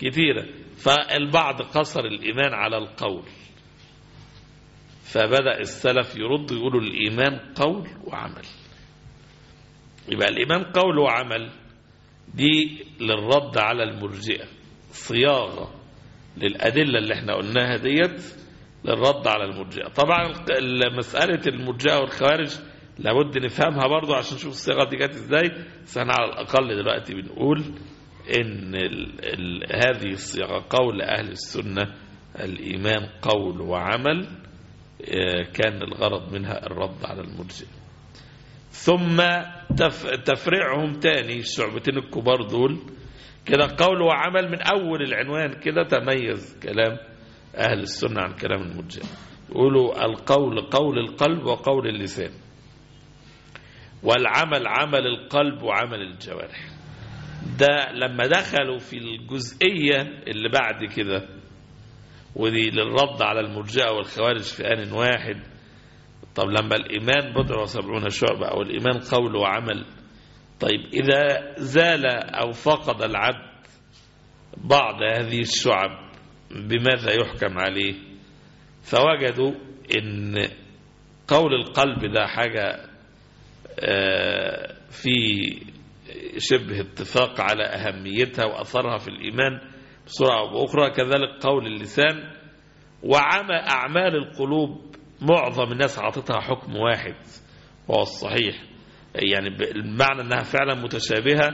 كثيرة فالبعض قصر الإيمان على القول. فبدأ السلف يرد يقولوا الإيمان قول وعمل. يبقى الإيمان قول وعمل دي للرد على المرجئة. صياغة للأدلة اللي إحنا قلناها ديت للرد على المرجئة. طبعا مسألة المرجئة والخوارج لابد نفهمها برضو عشان نشوف الصيغة دي جت إزاي بس إحنا على الأقل دلوقتي بنقول إن ال ال هذه الصيغة قول أهل السنة الإيمان قول وعمل آه، كان الغرض منها الرد على المرجئة. ثم تف تفريعهم تاني الشعبتين الكبار دول كده قول وعمل من أول العنوان كده تميز كلام أهل السنة عن كلام المرجئة يقولوا القول قول القلب وقول اللسان. والعمل عمل القلب وعمل الجوارح. ده لما دخلوا في الجزئية اللي بعد كده ودي للرد على المرجئة والخوارج في آن واحد. طب لما الإيمان بضع وسبعون شعبة أو الإيمان قول وعمل طيب إذا زال أو فقد العبد بعض هذه الشعب بماذا يحكم عليه؟ فوجدوا إن قول القلب ده حاجة آه، في شبه اتفاق على أهميتها وأثرها في الإيمان بسرعة أو بأخرى. كذلك قول اللسان وعمى أعمال القلوب معظم الناس عطتها حكم واحد وهو الصحيح. يعني المعنى أنها فعلا متشابهة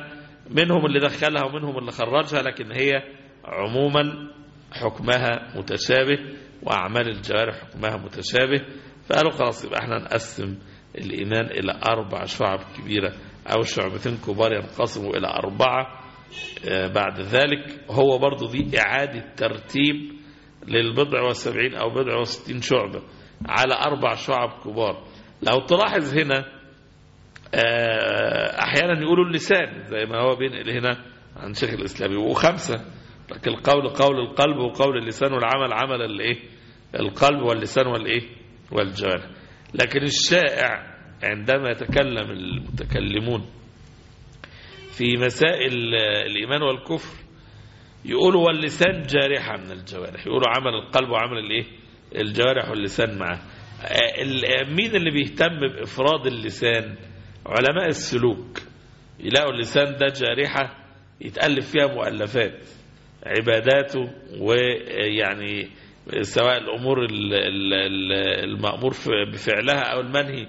منهم اللي دخلها ومنهم اللي خرجها لكن هي عموما حكمها متشابه وأعمال الجوارح حكمها متشابه. فقالوا خلاص يبقى إحنا نقسم الإيمان إلى أربع شعب كبيرة أو شعبتين كبار ينقسموا إلى أربعة. آه، بعد ذلك هو برضو دي إعادة ترتيب للبضع والسبعين أو بضع وستين شعبة على أربع شعب كبار. لو تلاحظ هنا أحيانا يقولوا اللسان زي ما هو بينقل هنا عن شيخ الإسلام خمسة لكن القول قول القلب وقول اللسان والعمل عمل الإيه؟ القلب واللسان والإيه؟ والجوارح. لكن الشائع عندما يتكلم المتكلمون في مسائل الإيمان والكفر يقولوا واللسان جارحة من الجوارح. يقولوا عمل القلب وعمل الإيه؟ الجوارح واللسان معه. آه، مين اللي بيهتم بإفراد اللسان؟ علماء السلوك يلاقوا اللسان ده جارحة يتألف فيها مؤلفات عباداته ويعني سواء الأمور ال- ال- ال- المأمور بفعلها أو المنهي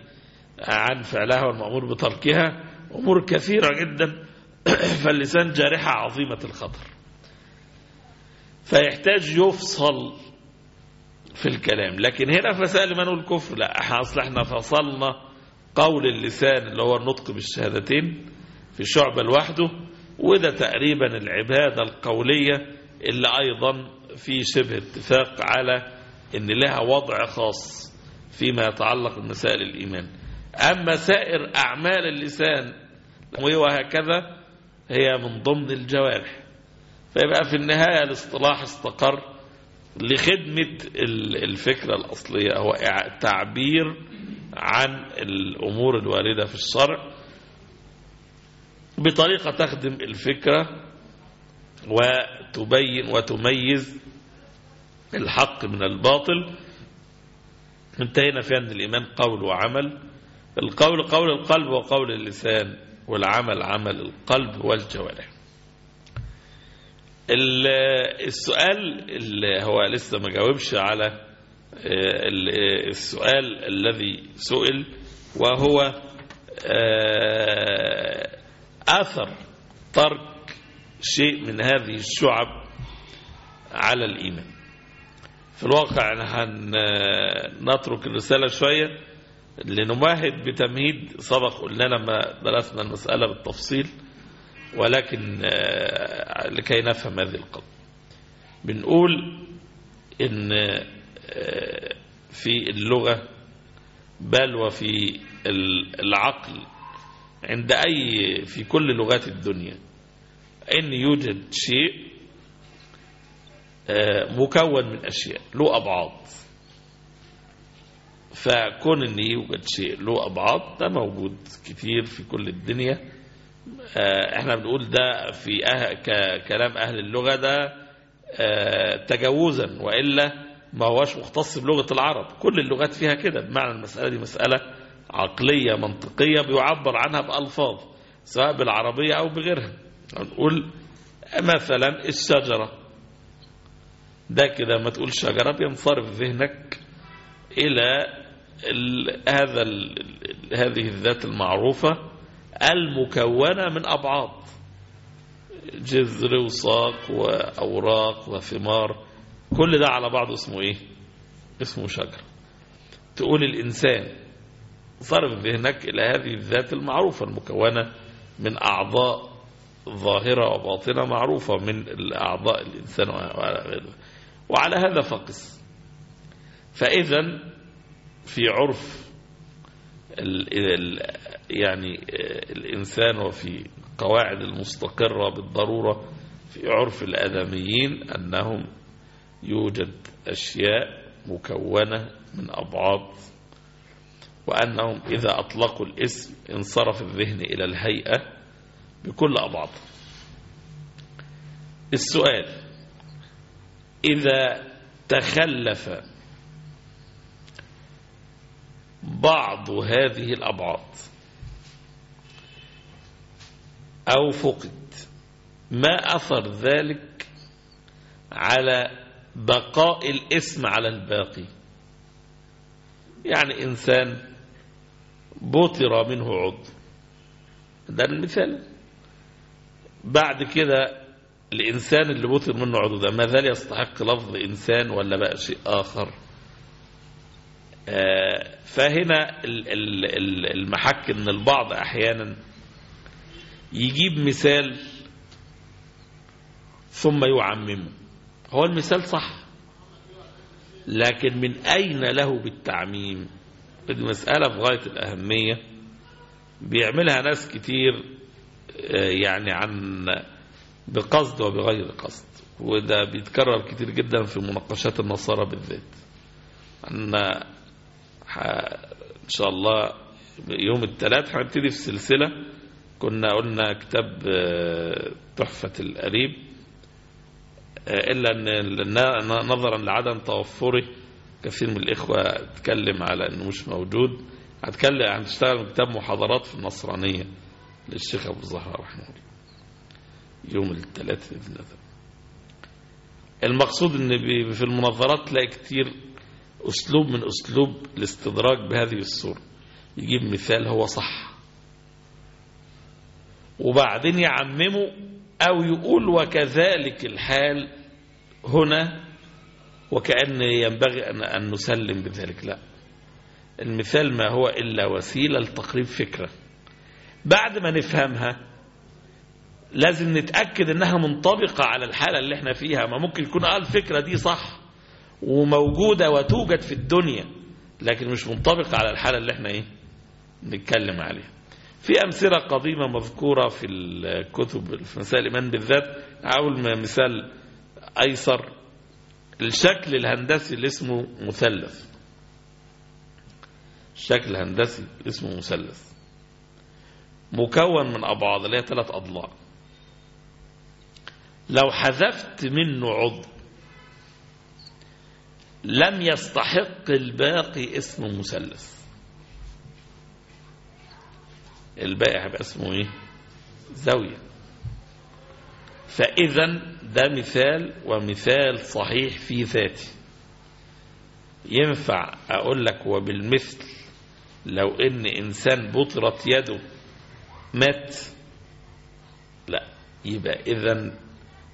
عن فعلها والمأمور بتركها أمور كثيرة جدا. فاللسان جارحة عظيمة الخطر. فيحتاج يفصل في الكلام لكن هنا في مسائل والكفر لا إحنا أصل إحنا فصلنا قول اللسان اللي هو النطق بالشهادتين في شعبة لوحده وده تقريبا العبادة القولية اللي أيضا في شبه اتفاق على إن لها وضع خاص فيما يتعلق بمسائل الإيمان. أما سائر أعمال اللسان وهكذا هي من ضمن الجوارح. فيبقى في النهاية الاصطلاح استقر لخدمة ال- الفكرة الأصلية هو تعبير عن الأمور الواردة في الشرع بطريقة تخدم الفكرة وتبين وتميز الحق من الباطل. انتهينا فيها أن الإيمان قول وعمل. القول قول القلب وقول اللسان والعمل عمل القلب والجوارح. ال- السؤال اللي هو لسه ما جاوبش على السؤال الذي سئل وهو آه، أثر ترك شيء من هذه الشعب على الإيمان. في الواقع هنترك الرسالة شوية لنمهد بتمهيد سبق قلنا لما درسنا المسألة بالتفصيل ولكن آه، لكي نفهم هذه القضية. بنقول إن آه، في اللغة بل وفي ال- العقل. عند أي في كل لغات الدنيا أن يوجد شيء آه، مكون من أشياء له أبعاد. فكون أن يوجد شيء له أبعاد ده موجود كتير في كل الدنيا. آه، إحنا بنقول ده في أه كلام أهل اللغة ده آه، تجاوزا وإلا ما هوش مختص بلغة العرب. كل اللغات فيها كده. بمعنى المسألة دي مسألة عقلية منطقية بيعبر عنها بألفاظ سواء بالعربية أو بغيرها. نقول مثلا الشجرة. ده كده ما تقول شجرة بينصرف ذهنك إلى هذا هذه الذات المعروفة المكونة من أبعاد. جذر وساق وأوراق وثمار. كل ده على بعضه اسمه إيه؟ اسمه شجرة تقول الإنسان صرف ذهنك إلى هذه الذات المعروفة المكونة من أعضاء ظاهرة وباطنة معروفة من الأعضاء الإنسان وعلى غيره وعلى هذا فقس. فإذا في عرف ال ال يعني الإنسان وفي قواعد المستقرة بالضرورة في عرف الآدميين أنهم يوجد أشياء مكونة من أبعاد وأنهم إذا أطلقوا الاسم انصرف الذهن إلى الهيئة بكل أبعاد السؤال إذا تخلف بعض هذه الأبعاد أو فقد ما أثر ذلك على بقاء الاسم على الباقي. يعني إنسان بطر منه عضو. ده المثال. بعد كده الإنسان اللي بطر منه عضو ده ما زال يستحق لفظ إنسان ولا بقى شيء آخر؟ آه فهنا المحك ان البعض أحيانا يجيب مثال ثم يعممه. هو المثال صح. لكن من أين له بالتعميم؟ المسألة في غاية الأهمية. بيعملها ناس كتير يعني عن بقصد وبغير قصد. وده بيتكرر كتير جدا في مناقشات النصارى بالذات. أن إن شاء الله يوم الثلاث هنبتدي في سلسلة. كنا قلنا كتاب تحفة القريب. إلا أن نظرا لعدم توفره كثير من الإخوة اتكلم على أنه مش موجود. هتكلم هنشتغل كتاب محاضرات في النصرانية للشيخ أبو الزهراء رحمه الله يوم الثلاث بإذن الله. المقصود أن في المناظرات تلاقي كتير أسلوب من أسلوب الاستدراج بهذه الصورة. يجيب مثال هو صح. وبعدين يعممه أو يقول وكذلك الحال هنا وكأن ينبغي أن نسلم بذلك. لا. المثال ما هو إلا وسيلة لتقريب فكرة. بعد ما نفهمها لازم نتأكد أنها منطبقة على الحالة اللي إحنا فيها. ما ممكن يكون قال الفكرة دي صح وموجودة وتوجد في الدنيا لكن مش منطبقة على الحالة اللي إحنا إيه؟ نتكلم عليها. في أمثلة قديمة مذكورة في الكتب في مسائل الإيمان بالذات. أقول مثال أيسر الشكل الهندسي اللي اسمه مثلث. الشكل الهندسي اسمه مثلث. مكون من أبعاد اللي هي ثلاث أضلاع. لو حذفت منه عضو لم يستحق الباقي اسم مثلث. الباقي هيبقى اسمه إيه؟ زاوية. فإذا ده مثال ومثال صحيح في ذاته. ينفع أقول لك وبالمثل لو إن إنسان بطرت يده مات؟ لا. يبقى إذا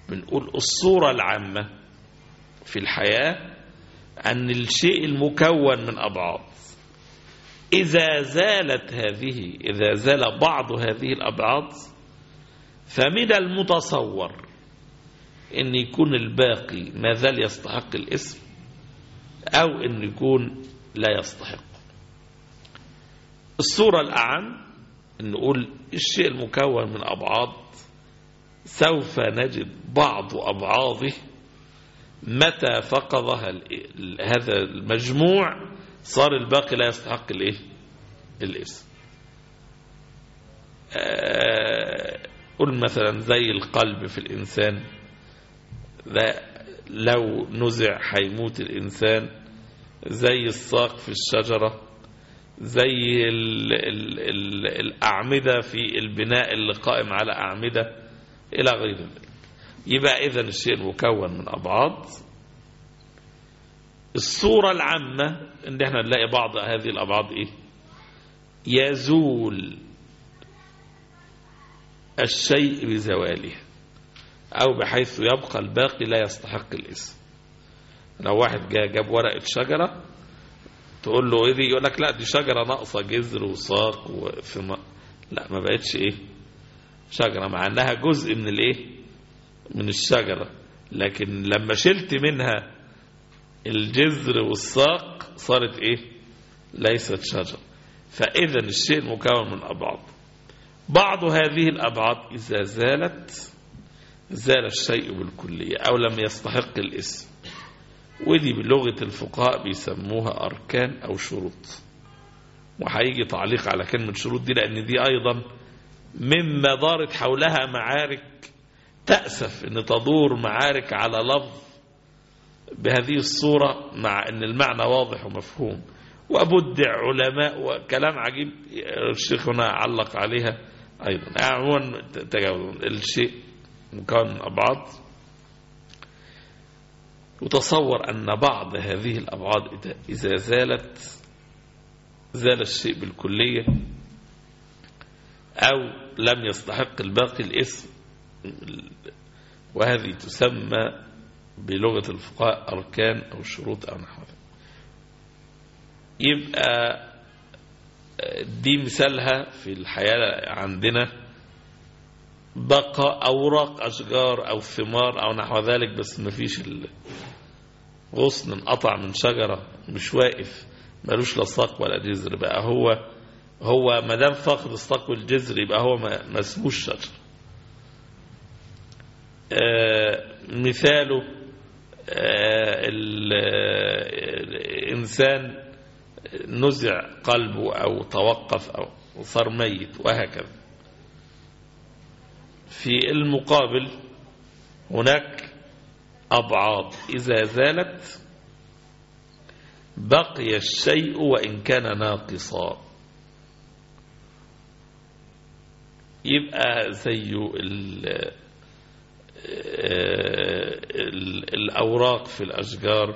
بنقول الصورة العامة في الحياة أن الشيء المكون من أبعاد. إذا زالت هذه إذا زال بعض هذه الأبعاد فمن المتصور أن يكون الباقي ما زال يستحق الاسم أو أن يكون لا يستحق. الصورة الأعم نقول الشيء المكون من أبعاد سوف نجد بعض أبعاضه متى فقدها هذا المجموع صار الباقي لا يستحق الإيه؟ الاسم. قل مثلا زي القلب في الإنسان ده لو نزع هيموت الإنسان زي الساق في الشجرة زي ال ال ال الأعمدة في البناء اللي قائم على أعمدة إلى غير ذلك. يبقى إذا الشيء مكون من أبعاد. الصورة العامة إن إحنا نلاقي بعض هذه الأبعاد إيه؟ يزول الشيء بزواله أو بحيث يبقى الباقي لا يستحق الاسم لو واحد جا جاب ورقة شجرة تقول له إيه دي يقول لك لا دي شجرة ناقصة جذر وساق وثمار لا ما بقتش إيه؟ شجرة مع إنها جزء من الإيه؟ من الشجرة. لكن لما شلت منها الجذر والساق صارت إيه؟ ليست شجرة. فاذا الشيء مكون من أبعاد. بعض هذه الأبعاد إذا زالت زال الشيء بالكلية أو لم يستحق الاسم. ودي بلغة الفقهاء بيسموها أركان أو شروط. وهيجي تعليق على كلمة شروط دي لأن دي أيضا مما دارت حولها معارك تأسف إن تدور معارك على لفظ بهذه الصورة مع إن المعنى واضح ومفهوم. وبدع علماء وكلام عجيب الشيخ هنا علق عليها. أيضا. عموما تجاوز الشيء مكون من أبعاد. وتصور أن بعض هذه الأبعاد إذا زالت زال الشيء بالكلية أو لم يستحق الباقي الاسم وهذه تسمى بلغة الفقهاء أركان أو شروط أو نحو ذلك. يبقى دي مثالها في الحياة عندنا. بقى أوراق أشجار أو ثمار أو نحو ذلك بس ما فيش غصن انقطع من شجرة مش واقف ملوش لا ساق ولا جذر. بقى هو هو ما دام فاقد الساق والجذر يبقى هو ما اسموش شجر. آه مثاله آه الإنسان نزع قلبه أو توقف أو صار ميت وهكذا. في المقابل هناك أبعاد. إذا زالت بقي الشيء وإن كان ناقصا. يبقى زي الأوراق في الأشجار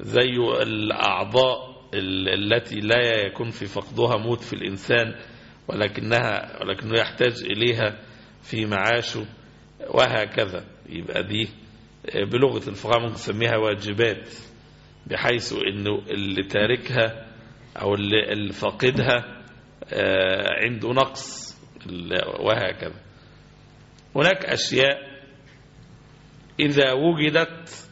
زي الأعضاء. التي لا يكون في فقدها موت في الإنسان ولكنها ولكنه يحتاج إليها في معاشه وهكذا. يبقى دي بلغة الفقهاء ممكن نسميها واجبات بحيث إنه اللي تاركها أو اللي, فاقدها عنده نقص وهكذا. هناك أشياء إذا وجدت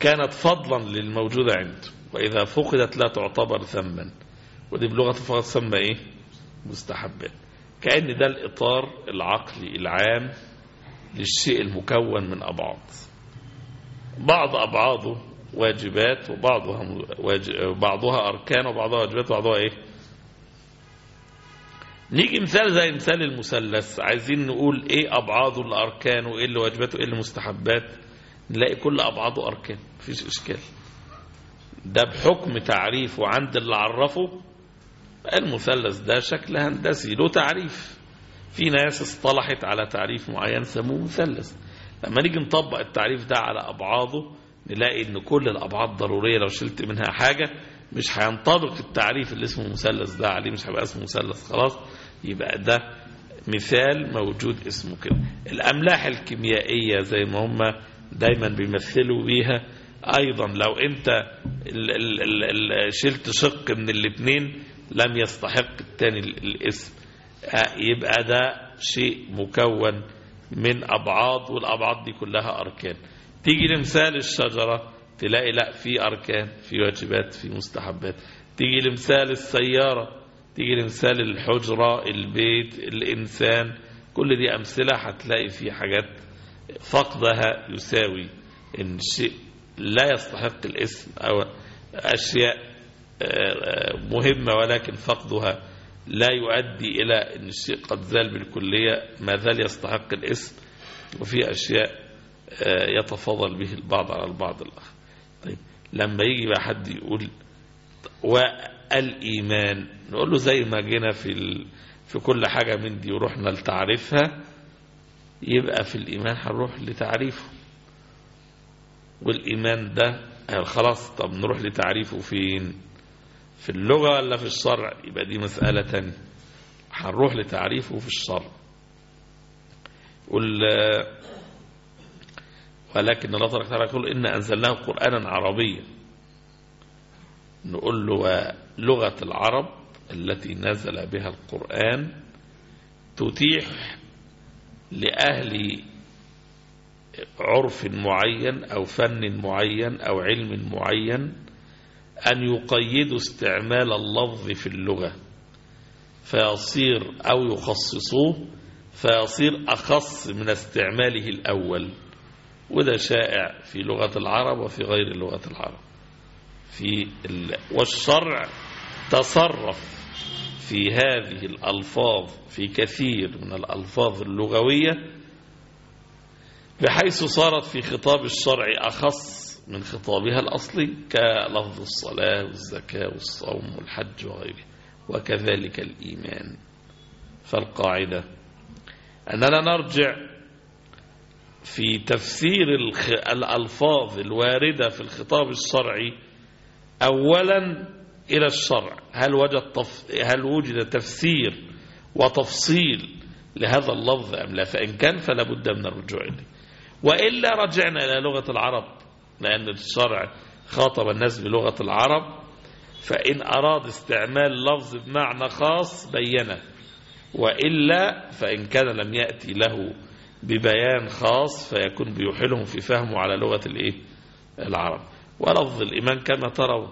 كانت فضلا للموجودة عنده وإذا فقدت لا تعتبر ذنبا ودي بلغة الفقهاء تسمى إيه؟ مستحبات كأن ده الإطار العقلي العام للشيء المكون من أبعاد. بعض أبعاده واجبات وبعضها بعضها أركان وبعضها واجبات وبعضها إيه؟ نيجي مثال زي مثال المثلث. عايزين نقول إيه أبعاده الأركان وإيه اللي واجباته وإيه اللي نلاقي كل أبعاده أركان مفيش إشكال. ده بحكم تعريفه عند اللي عرفه المثلث ده شكل هندسي له تعريف. في ناس اصطلحت على تعريف معين سموه مثلث. لما نيجي نطبق التعريف ده على أبعاضه نلاقي إن كل الأبعاد ضرورية لو شلت منها حاجة مش هينطبق التعريف اللي اسمه مثلث ده عليه مش هيبقى اسمه مثلث خلاص. يبقى ده مثال موجود اسمه كده. الأملاح الكيميائية زي ما هم دايما بيمثلوا بيها. أيضا لو أنت شلت شق من الاثنين لم يستحق الثاني الاسم يبقى ده شيء مكون من أبعاد والأبعاد دي كلها أركان. تيجي لمثال الشجرة تلاقي لأ في أركان في واجبات في مستحبات. تيجي لمثال السيارة تيجي لمثال الحجرة البيت الإنسان كل دي أمثلة هتلاقي في حاجات فقدها يساوي إن الشيء لا يستحق الاسم أو أشياء مهمة ولكن فقدها لا يؤدي إلى أن الشيء قد زال بالكلية ما زال يستحق الاسم وفي أشياء يتفاضل به البعض على البعض الآخر طيب لما يجي بقى حد يقول والإيمان نقول له زي ما جينا في. في كل حاجة من دي ورحنا لتعريفها يبقى في الإيمان هنروح لتعريفه. والإيمان ده خلاص طب نروح لتعريفه فين؟ في اللغة ولا في الشرع؟ يبقى دي مسألة تانية. هنروح لتعريفه في الشرع. ولكن الله تبارك وتعالى يقول إن أنزلناه قرآنا عربيا. نقول له لغة العرب التي نزل بها القرآن تتيح لأهل عرف معين أو فن معين أو علم معين أن يقيدوا استعمال اللفظ في اللغة. فيصير أو يخصصوه فيصير أخص من استعماله الأول. وده شائع في لغة العرب وفي غير لغة العرب. في ال... والشرع تصرف في هذه الألفاظ في كثير من الألفاظ اللغوية بحيث صارت في خطاب الشرع أخص من خطابها الأصلي كلفظ الصلاة والزكاة والصوم والحج وغيره وكذلك الإيمان فالقاعدة أننا نرجع في تفسير. الألفاظ الواردة في الخطاب الشرعي أولا إلى الشرع. هل وجد, تف... هل وجد تفسير وتفصيل لهذا اللفظ أم لا؟ فإن كان فلا بد من الرجوع إليه. وإلا رجعنا إلى لغة العرب لأن الشرع خاطب الناس بلغة العرب. فإن أراد استعمال لفظ بمعنى خاص بينه. وإلا فإن كان لم يأتي له ببيان خاص فيكون بيحيلهم في فهمه على لغة الإيه؟ العرب. ولفظ الإيمان كما ترون.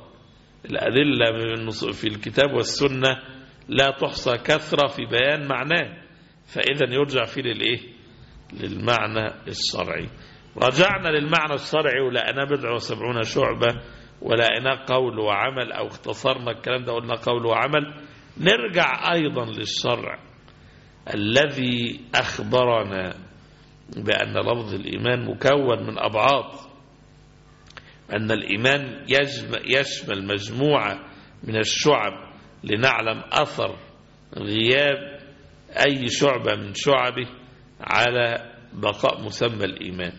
الأدلة في الكتاب والسنة لا تحصى كثرة في بيان معناه. فإذا يرجع فيه للإيه؟ للمعنى الشرعي. رجعنا للمعنى الشرعي ولقينا بضع وسبعون شعبة ولقينا قول وعمل أو اختصرنا الكلام ده قلنا قول وعمل. نرجع أيضا للشرع الذي أخبرنا بأن لفظ الإيمان مكون من أبعاد أن الإيمان يشمل مجموعة من الشعب لنعلم أثر غياب أي شعبة من شعبه على بقاء مسمى الإيمان.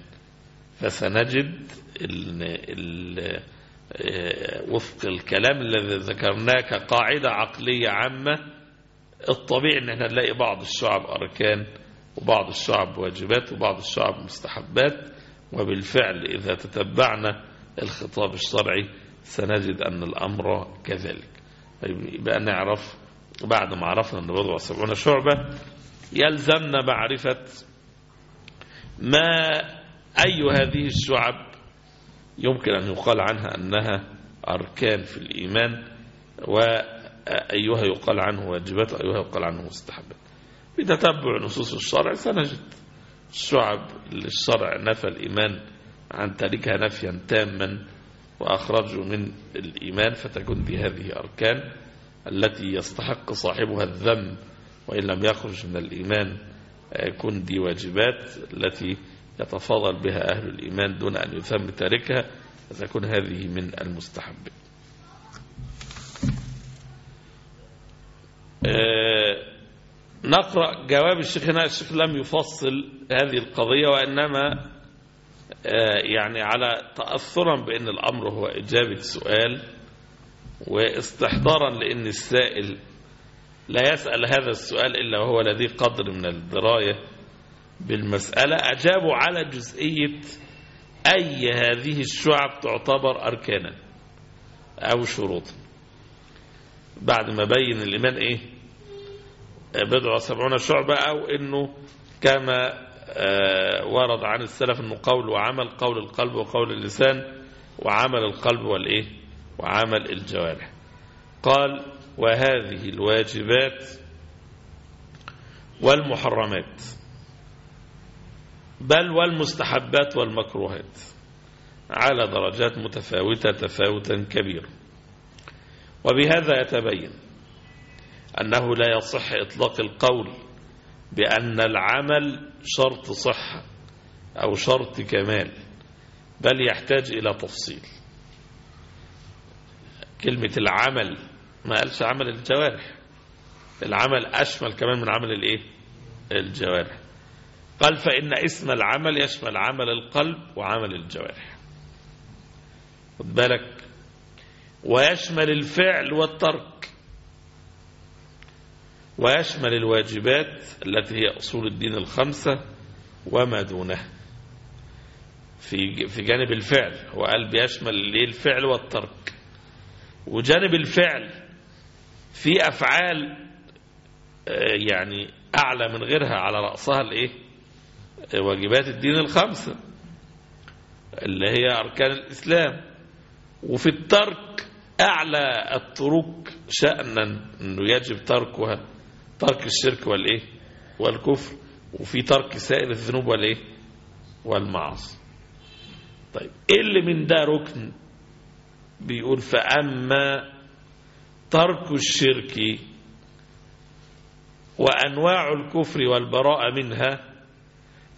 فسنجد ال ال وفق الكلام الذي ذكرناه كقاعدة عقلية عامة الطبيعي إن إحنا نلاقي بعض الشعب أركان وبعض الشعب واجبات وبعض الشعب مستحبات وبالفعل إذا تتبعنا الخطاب الشرعي سنجد أن الأمر كذلك. يبقى نعرف بعد ما عرفنا أن بضع سبعون شعبة يلزمنا معرفة ما أي هذه الشعب يمكن أن يقال عنها أنها أركان في الإيمان وأيها يقال عنه واجبات وأيها يقال عنه مستحبات. بتتبع نصوص الشرع سنجد الشعب اللي الشرع نفى الإيمان عن تاركها نفيا تاما وأخرجوا من الإيمان فتكون دي هذه أركان التي يستحق صاحبها الذم وإن لم يخرج من الإيمان يكون دي واجبات التي يتفاضل بها أهل الإيمان دون أن يثم تاركها فتكون هذه من المستحبات نقرأ جواب الشيخ هنا. الشيخ لم يفصل هذه القضية وإنما يعني على تأثرا بأن الأمر هو إجابة سؤال واستحضارا لأن السائل لا يسأل هذا السؤال إلا وهو لديه قدر من الدراية بالمسألة. أجابوا على جزئية أي هذه الشعب تعتبر أركانا أو شروطا. بعد ما بين الإيمان إيه؟ بضع وسبعون شعبة أو إنه كما ورد عن السلف أنه قول وعمل قول القلب وقول اللسان وعمل القلب والإيه؟ وعمل الجوارح. قال وهذه الواجبات والمحرمات بل والمستحبات والمكروهات على درجات متفاوتة تفاوتا كبيرا وبهذا يتبين أنه لا يصح إطلاق القول بأن العمل شرط صحة أو شرط كمال بل يحتاج إلى تفصيل. كلمة العمل ما قالش عمل الجوارح. العمل أشمل كمان من عمل الإيه؟ الجوارح. قال فإن اسم العمل يشمل عمل القلب وعمل الجوارح. خد بالك. ويشمل الفعل والترك. ويشمل الواجبات التي هي أصول الدين الخمسة وما دونها. في في جانب الفعل هو قال بيشمل الايه الفعل والترك. وجانب الفعل في أفعال آه، يعني أعلى من غيرها على رأسها الإيه؟ آه، واجبات الدين الخمسة اللي هي أركان الإسلام. وفي الترك أعلى الطرق شأنا أنه يجب تركها. ترك الشرك والإيه؟ والكفر وفي ترك سائر الذنوب والإيه؟ والمعاصي. طيب إيه اللي من ده ركن؟ بيقول فأما ترك الشرك وأنواع الكفر والبراءة منها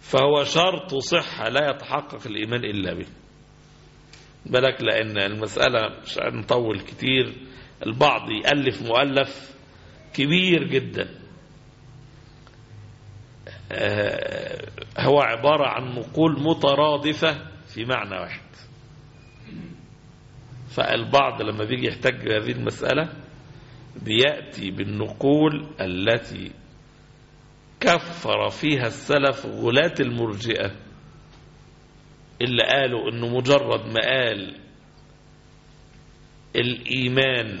فهو شرط صحة لا يتحقق الإيمان إلا به. بالك لأن المسألة مش هنطول كتير البعض يألف مؤلف كبير جدا. آه، هو عبارة عن نقول مترادفة في معنى واحد. فالبعض لما بيجي يحتج بهذه المسألة بيأتي بالنقول التي كفر فيها السلف غلاة المرجئة اللي قالوا إنه مجرد ما قال الإيمان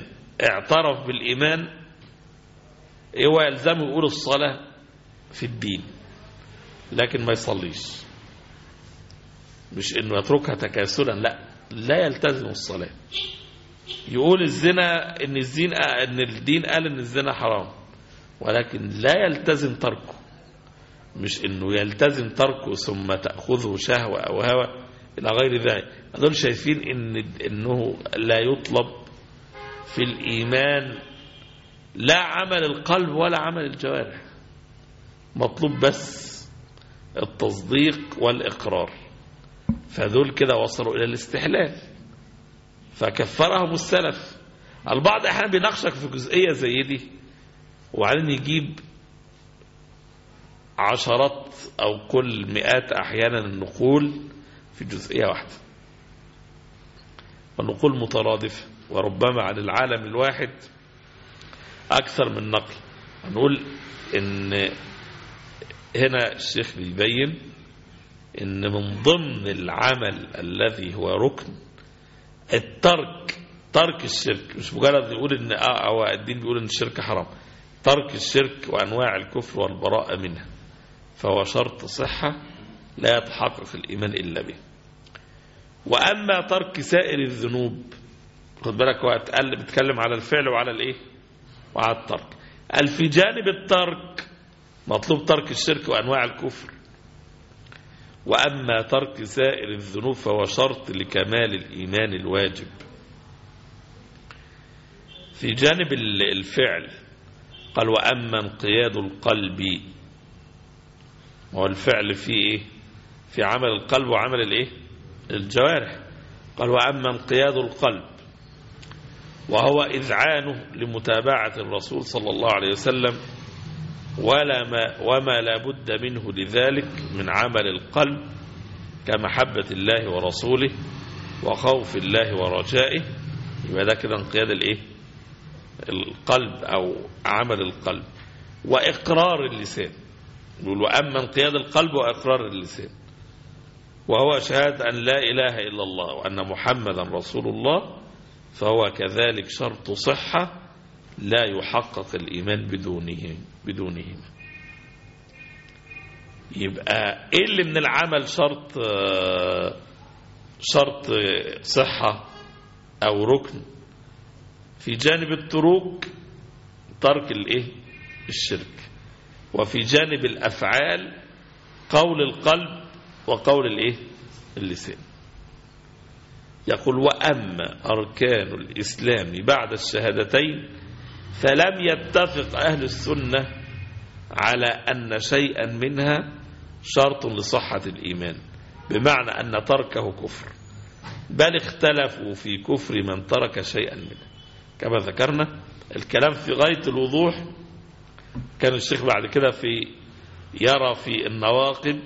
اعترف بالإيمان هو يلزمه يقول الصلاة في الدين لكن ما يصليش. مش إنه يتركها تكاسلا لا لا يلتزم الصلاة. يقول الزنا إن الزين إن الدين قال إن الزنا حرام ولكن لا يلتزم تركه. مش إنه يلتزم تركه ثم تأخذه شهوة أو هوى إلى غير ذلك. دول شايفين إن إنه لا يطلب في الإيمان لا عمل القلب ولا عمل الجوارح. مطلوب بس التصديق والإقرار. فدول كده وصلوا إلى الاستحلال. فكفرهم السلف. البعض أحيانا بيناقشك في جزئية زي دي. وبعدين يجيب عشرات أو كل مئات أحيانا النقول في جزئية واحدة. والنقول مترادفه وربما عن العالم الواحد أكثر من نقل. نقول إن هنا الشيخ بيبين إن من ضمن العمل الذي هو ركن الترك ترك الشرك. مش مجرد يقول إن آه هو الدين بيقول إن الشرك حرام. ترك الشرك وأنواع الكفر والبراءه منها. فهو شرط صحة لا يتحقق الإيمان إلا به. وأما ترك سائر الذنوب خد بالك هو بيتكلم على الفعل وعلى الإيه؟ وعلى الترك. قال في جانب الترك مطلوب ترك الشرك وأنواع الكفر. وأما ترك سائر الذنوب فهو شرط لكمال الإيمان الواجب. في جانب ال- الفعل قال وأما انقياد القلب. هو الفعل في إيه؟ في عمل القلب وعمل الإيه؟ الجوارح. قال وأما انقياد القلب وهو إذعانه لمتابعة الرسول صلى الله عليه وسلم ولا ما وما لا بد منه لذلك من عمل القلب كمحبة الله ورسوله وخوف الله ورجائه. يبقى ده كده انقياد الإيه؟ القلب أو عمل القلب. وإقرار اللسان. يقول وأما انقياد القلب وإقرار اللسان. وهو شهادة أن لا إله إلا الله وأن محمدا رسول الله فهو كذلك شرط صحة لا يحقق الإيمان بدونه بدونهما يبقى إيه اللي من العمل شرط شرط صحة أو ركن؟ في جانب التروك ترك الإيه؟ الشرك. وفي جانب الأفعال قول القلب وقول الإيه؟ اللسان. يقول وأما أركان الإسلام بعد الشهادتين فلم يتفق أهل السنة على أن شيئا منها شرط لصحة الإيمان بمعنى أن تركه كفر بل اختلفوا في كفر من ترك شيئا منه. كما ذكرنا الكلام في غاية الوضوح كان الشيخ بعد كده في يرى في النواقد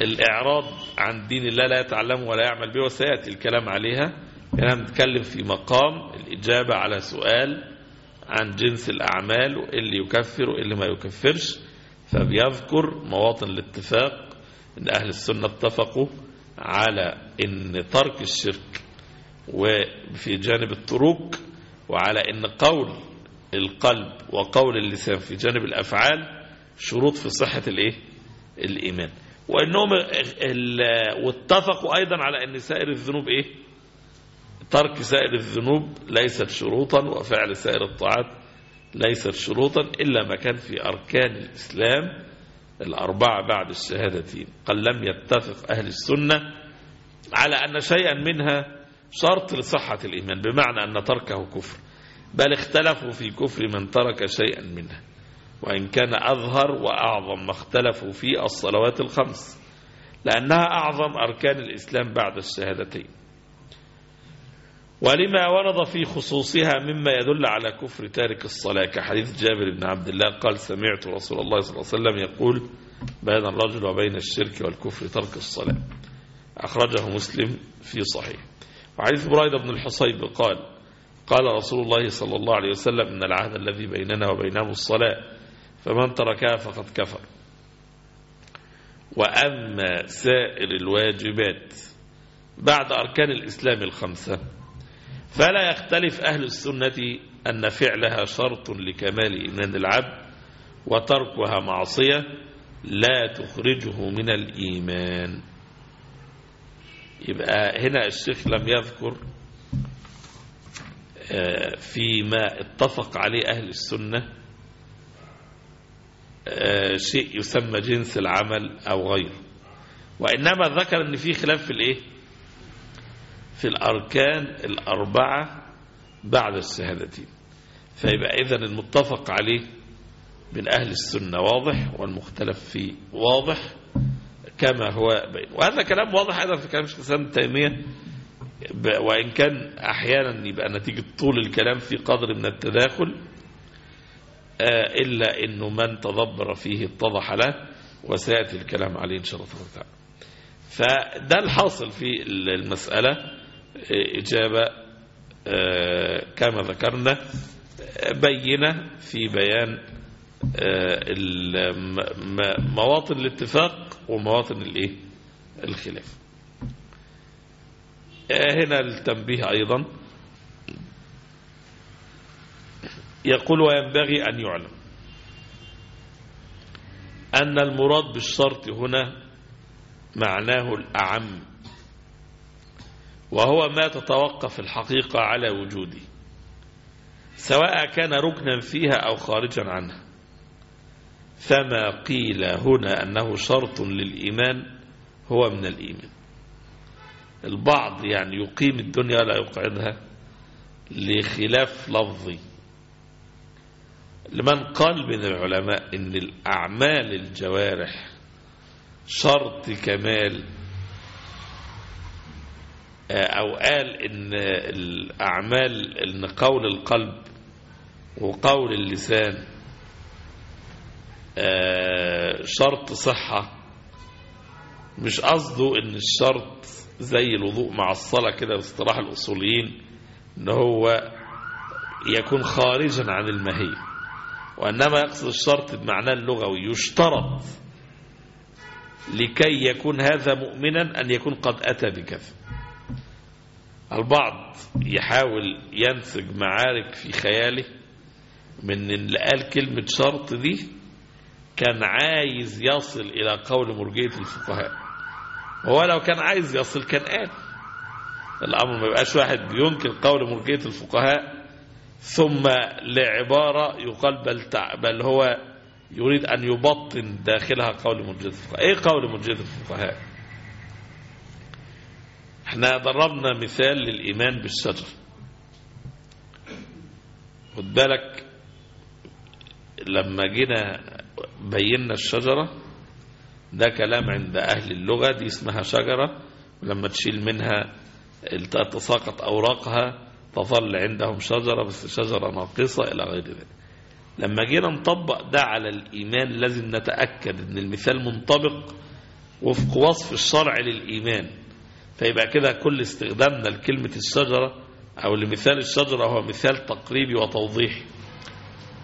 الإعراض عن دين الله لا يتعلمه ولا يعمل به وسيأتي الكلام عليها. يعني نتكلم في مقام الإجابة على سؤال عن جنس الأعمال اللي يكفر واللي ما يكفرش. فبيذكر مواطن الاتفاق إن أهل السنة اتفقوا على إن ترك الشرك وفي جانب التروك وعلى إن قول القلب وقول اللسان في جانب الأفعال شروط في صحة الإيه؟ الإيمان. وإنهم واتفقوا أيضا على إن سائر الذنوب إيه؟ ترك سائر الذنوب ليست شروطا وفعل سائر الطاعات ليست شروطا إلا ما كان في أركان الإسلام الأربعة بعد الشهادتين. قال لم يتفق أهل السنة على أن شيئا منها شرط لصحة الإيمان بمعنى أن تركه كفر بل اختلفوا في كفر من ترك شيئا منها. وإن كان أظهر وأعظم ما اختلفوا في الصلوات الخمس لأنها أعظم أركان الإسلام بعد الشهادتين. ولما ورد في خصوصها مما يدل على كفر تارك الصلاة كحديث جابر بن عبد الله قال سمعت رسول الله صلى الله عليه وسلم يقول بين الرجل وبين الشرك والكفر ترك الصلاة أخرجه مسلم في صحيح. وحديث بريدة بن الحصيب قال قال رسول الله صلى الله عليه وسلم إن العهد الذي بيننا وبينهم الصلاة فمن تركها فقد كفر. وأما سائر الواجبات بعد أركان الإسلام الخمسة فلا يختلف أهل السنة أن فعلها شرط لكمال إيمان العبد وتركها معصية لا تخرجه من الإيمان. يبقى هنا الشيخ لم يذكر فيما اتفق عليه أهل السنة شيء يسمى جنس العمل أو غيره. وإنما ذكر أن في خلاف في الإيه؟ في الأركان الأربعة بعد الشهادتين. فيبقى إذن المتفق عليه من أهل السنة واضح والمختلف فيه واضح كما هو بين. وهذا كلام واضح أيضا في كلام شيخ الإسلام تيمية. وإن كان أحيانا يبقى نتيجة طول الكلام في قدر من التداخل إلا أنه من تدبر فيه اتضح له وسيأتي الكلام عليه إن شاء الله تعالى فده الحاصل في المسألة إجابة كما ذكرنا بينة في بيان مواطن الاتفاق ومواطن الإيه؟ الخلاف. هنا التنبيه أيضا. يقول وينبغي أن يعلم أن المراد بالشرط هنا معناه الأعم وهو ما تتوقف الحقيقة على وجوده سواء كان ركنا فيها أو خارجا عنها. فما قيل هنا أنه شرط للإيمان هو من الإيمان. البعض يعني يقيم الدنيا لا يقعدها لخلاف لفظي. لمن قال من العلماء إن الأعمال الجوارح شرط كمال أو قال إن الأعمال إن قول القلب وقول اللسان شرط صحة. مش قصده إن الشرط زي الوضوء مع الصلاة كده باصطلاح الأصوليين إن هو يكون خارجا عن الماهية وإنما يقصد الشرط بمعناه اللغوي يشترط لكي يكون هذا مؤمنا أن يكون قد أتى بكذا. البعض يحاول ينسج معارك في خياله من اللي قال كلمة شرط دي كان عايز يصل إلى قول مرجية الفقهاء. هو لو كان عايز يصل كان قال. الأمر ما يبقاش واحد بينكر قول مرجية الفقهاء ثم لعبارة يقال بل. بل هو يريد أن يبطن داخلها قول مرجية الفقهاء إيه قول مرجية الفقهاء إحنا ضربنا مثال للإيمان بالشجر خد بالك لما جينا بينا الشجرة ده كلام عند أهل اللغة دي اسمها شجرة ولما تشيل منها تتساقط أوراقها تظل عندهم شجرة بس شجرة ناقصة إلى غير ذلك. لما جينا نطبق ده على الإيمان لازم نتأكد أن المثال منطبق وفق وصف الشرع للإيمان. فيبقى كده كل استخدامنا لكلمة الشجرة أو لمثال الشجرة هو مثال تقريبي وتوضيحي.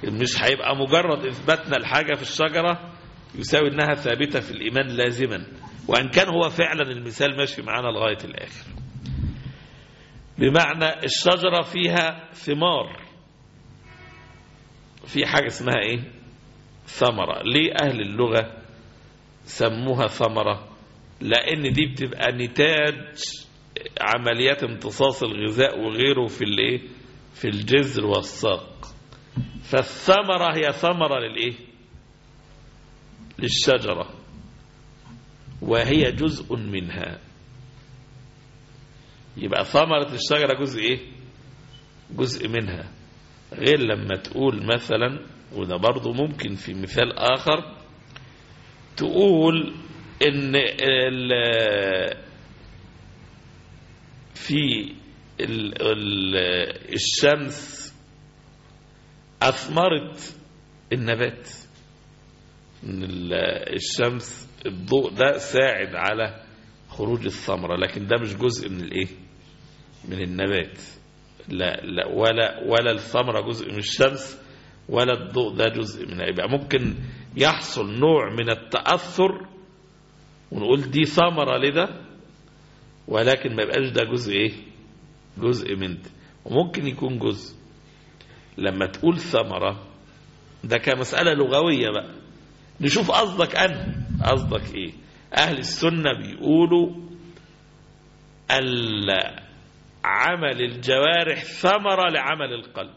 مش هيبقى مجرد إثباتنا الحاجة في الشجرة يساوي أنها ثابتة في الإيمان لازما. وأن كان هو فعلا المثال ماشي معانا لغاية الآخر. بمعنى الشجرة فيها ثمار. في حاجة اسمها إيه؟ ثمرة. ليه أهل اللغة سموها ثمرة؟ لأن دي بتبقى نتاج عمليات امتصاص الغذاء وغيره في الإيه؟ في الجذر والساق. فالثمرة هي ثمرة للإيه؟ للشجرة. وهي جزء منها. يبقى ثمرة الشجرة جزء إيه؟ جزء منها. غير لما تقول مثلا وده برضو ممكن في مثال آخر تقول ال في ال ال الشمس أثمرت النبات. إن الشمس الضوء ده ساعد على خروج الثمرة لكن ده مش جزء من الإيه؟ من النبات. لا, لا ولا ولا الثمرة جزء من الشمس ولا الضوء ده جزء منها يبقى ممكن يحصل نوع من التأثر ونقول دي ثمرة لده ولكن ما يبقاش ده جزء إيه؟ جزء من ده. وممكن يكون جزء. لما تقول ثمرة ده كمسألة لغوية بقى. نشوف قصدك أنه قصدك إيه؟ أهل السنة بيقولوا عمل الجوارح ثمرة لعمل القلب.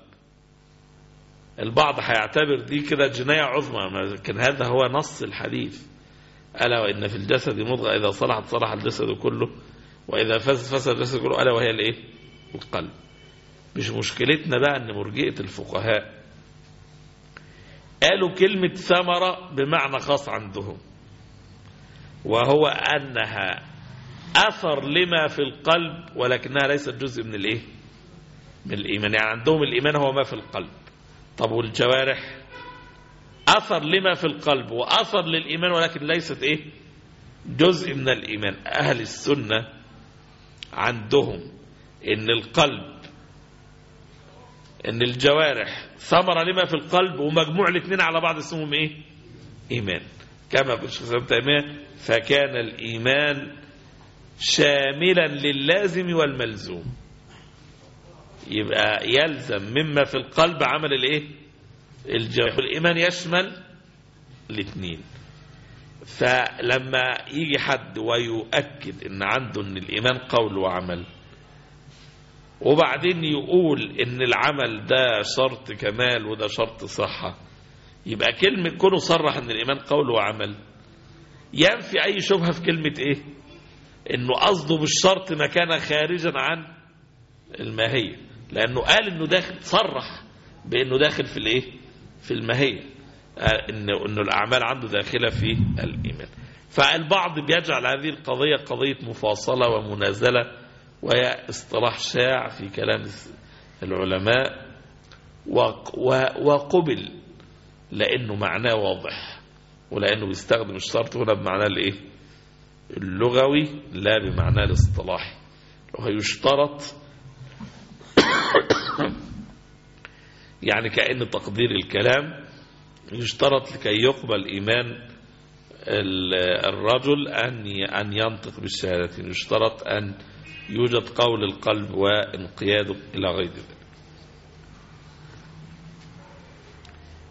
البعض هيعتبر دي كده جناية عظمى لكن هذا هو نص الحديث. ألا وإن في الجسد مضغة إذا صلحت صلح الجسد كله وإذا فسد فسد الجسد كله ألا وهي الإيه؟ القلب. مش مشكلتنا بقى أن مرجئة الفقهاء قالوا كلمة ثمرة بمعنى خاص عندهم وهو أنها أثر لما في القلب ولكنها ليست جزء من الإيه؟ من الإيمان. يعني عندهم الإيمان هو ما في القلب. طب والجوارح؟ أثر لما في القلب وأثر للإيمان ولكن ليست إيه؟ جزء من الإيمان. أهل السنة عندهم إن القلب إن الجوارح ثمرة لما في القلب ومجموع الاثنين على بعض اسمهم إيه؟ إيمان. كما الشيخ تيمية فكان الإيمان شاملا للازم والملزوم. يبقى يلزم مما في القلب عمل الإيه؟ الجوارح والإيمان يشمل الاثنين فلما يجي حد ويؤكد إن عنده إن الإيمان قول وعمل وبعدين يقول إن العمل ده شرط كمال وده شرط صحة يبقى كلمة كونه صرح إن الإيمان قول وعمل ينفي أي شبهة في كلمة إيه؟ إنه قصده بالشرط ما كان خارجا عن الماهية لأنه قال إنه داخل صرح بإنه داخل في الإيه؟ في الماهية. إنه إنه الأعمال عنده داخلة في الإيمان. فالبعض بيجعل هذه القضية قضية مفاصلة ومنازلة وهي اصطلاح شاع في كلام العلماء وقبل لأنه معناه واضح ولأنه بيستخدم الشرط هنا بمعناه الإيه؟ اللغوي لا بمعناه الاصطلاحي وهو يشترط يعني كأن تقدير الكلام يشترط لكي يقبل إيمان الرجل أن أن ينطق بالشهادتين يشترط أن يوجد قول القلب وانقياده إلى غير ذلك.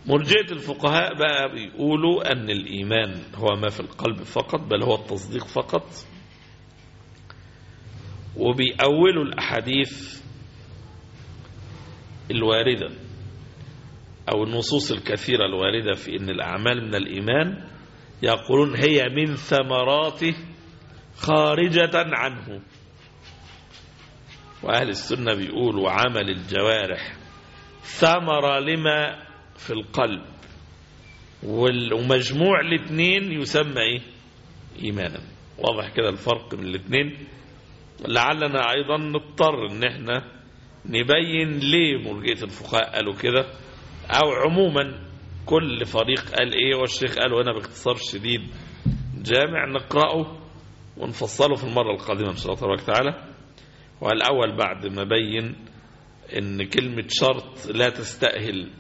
مرجئة الفقهاء بقى بيقولوا أن الإيمان هو ما في القلب فقط بل هو التصديق فقط. وبيأولوا الأحاديث الواردة أو النصوص الكثيرة الواردة في أن الأعمال من الإيمان يقولون هي من ثمراته خارجة عنه. وأهل السنة بيقولوا عمل الجوارح ثمرة لما في القلب. ومجموع الاثنين يسمى إيه؟ إيمانا. واضح كده الفرق بين الاثنين. لعلنا أيضا نضطر إن إحنا نبين ليه مرجئة الفقهاء قالوا كده. أو عموما كل فريق قال إيه؟ والشيخ قال هنا باختصار شديد. جامع نقرأه ونفصله في المرة القادمة إن شاء الله تبارك وتعالى. والأول بعد ما بين إن كلمة شرط لا تستأهل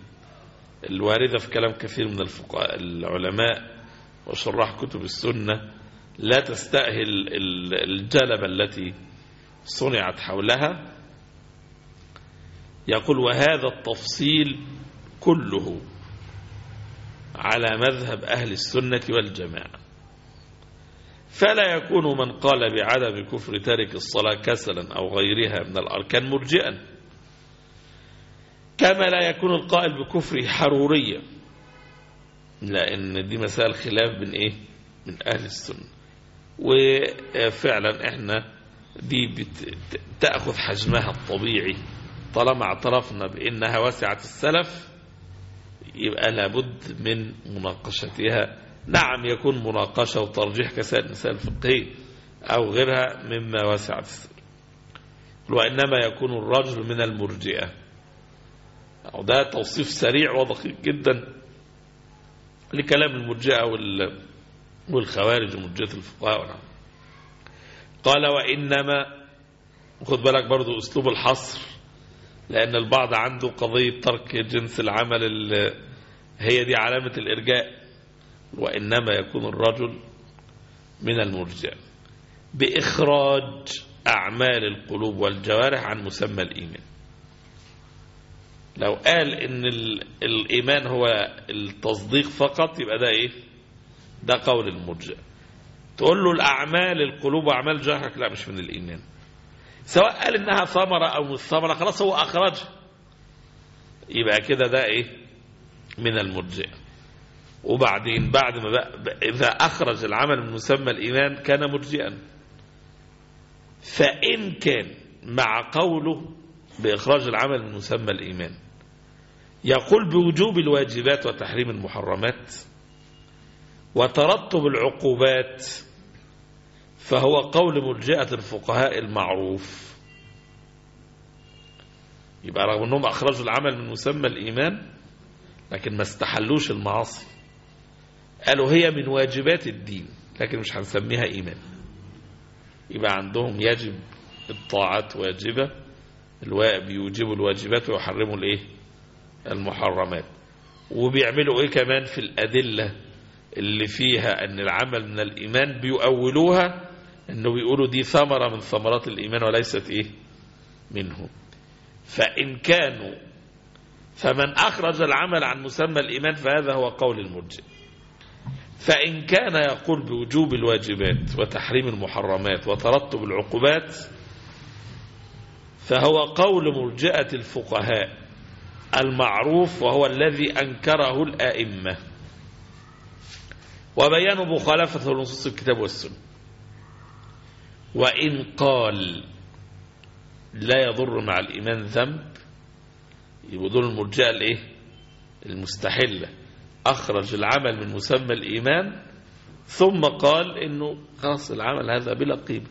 الواردة في كلام كثير من الفقهاء العلماء وشراح كتب السنة لا تستأهل الجلبة التي صنعت حولها. يقول وهذا التفصيل كله على مذهب أهل السنة والجماعة. فلا يكون من قال بعدم كفر تارك الصلاة كسلا أو غيرها من الأركان مرجئا. كما لا يكون القائل بكفره حروريا. لأن دي مسائل خلاف بين إيه؟ من أهل السنة. وفعلا إحنا دي تأخذ حجمها الطبيعي. طالما اعترفنا بأنها وسعة السلف يبقى لابد من مناقشتها. نعم يكون مناقشة وترجيح كسائر المسائل الفقهية أو غيرها مما وسعت السلف. وإنما يكون الرجل من المرجئة. وده توصيف سريع ودقيق جدا لكلام المرجئة والخوارج ومرجئة الفقهاء. قال وإنما خد بالك برضو أسلوب الحصر لأن البعض عنده قضية ترك جنس العمل هي دي علامة الإرجاء. وإنما يكون الرجل من المرجئة بإخراج أعمال القلوب والجوارح عن مسمى الإيمان. لو قال إن الإيمان هو التصديق فقط يبقى ده إيه؟ ده قول المرجئة. تقول له الأعمال القلوب وأعمال جهرك لا مش من الإيمان. سواء قال إنها ثمرة أو مش ثمرة خلاص هو اخرجها يبقى كده ده إيه؟ من المرجئة. وبعدين بعد ما بقى إذا أخرج العمل من مسمى الإيمان كان مرجئا. فإن كان مع قوله بإخراج العمل من مسمى الإيمان. يقول بوجوب الواجبات وتحريم المحرمات وترتب العقوبات فهو قول مرجئة الفقهاء المعروف. يبقى رغم أنهم أخرجوا العمل من مسمى الإيمان لكن ما استحلوش المعاصي. قالوا هي من واجبات الدين لكن مش هنسميها إيمان. يبقى عندهم يجب الطاعات واجبة بيوجبوا الواجبات ويحرموا الإيه؟ المحرمات. وبيعملوا إيه كمان في الأدلة اللي فيها أن العمل من الإيمان بيؤولوها؟ إنه بيقولوا دي ثمرة من ثمرات الإيمان وليست إيه؟ منه. فإن كانوا فمن أخرج العمل عن مسمى الإيمان فهذا هو قول المرجئ. فإن كان يقول بوجوب الواجبات وتحريم المحرمات وترتب العقوبات فهو قول مرجئة الفقهاء المعروف وهو الذي أنكره الآئمة. وبيان مخالفة لنصوص الكتاب والسنة. وإن قال لا يضر مع الإيمان ذنب يبقى دول المرجئة الإيه؟ المستحلة. أخرج العمل من مسمى الإيمان ثم قال إنه خلاص العمل هذا بلا قيمة.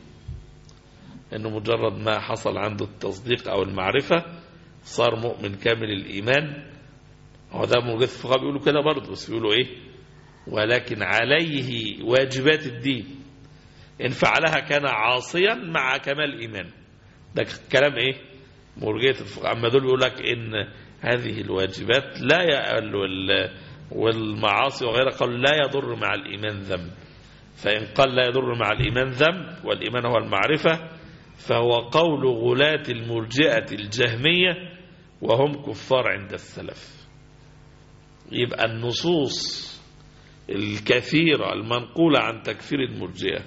إنه مجرد ما حصل عنده التصديق أو المعرفة صار مؤمن كامل الإيمان. هو ده موجود في الفقهاء بيقولوا كده برضه بس بيقولوا إيه؟ ولكن عليه واجبات الدين. إن فعلها كان عاصيا مع كمال الإيمان. ده كلام إيه؟ مرجية الفقهاء أما دول بيقول لك إن هذه الواجبات لا والمعاصي وغيرها قالوا لا يضر مع الإيمان ذنب. فإن قال لا يضر مع الإيمان ذنب والإيمان هو المعرفة فهو قول غلاة المرجئة الجهمية وهم كفار عند السلف يبقى النصوص الكثيرة المنقولة عن تكفير المرجئة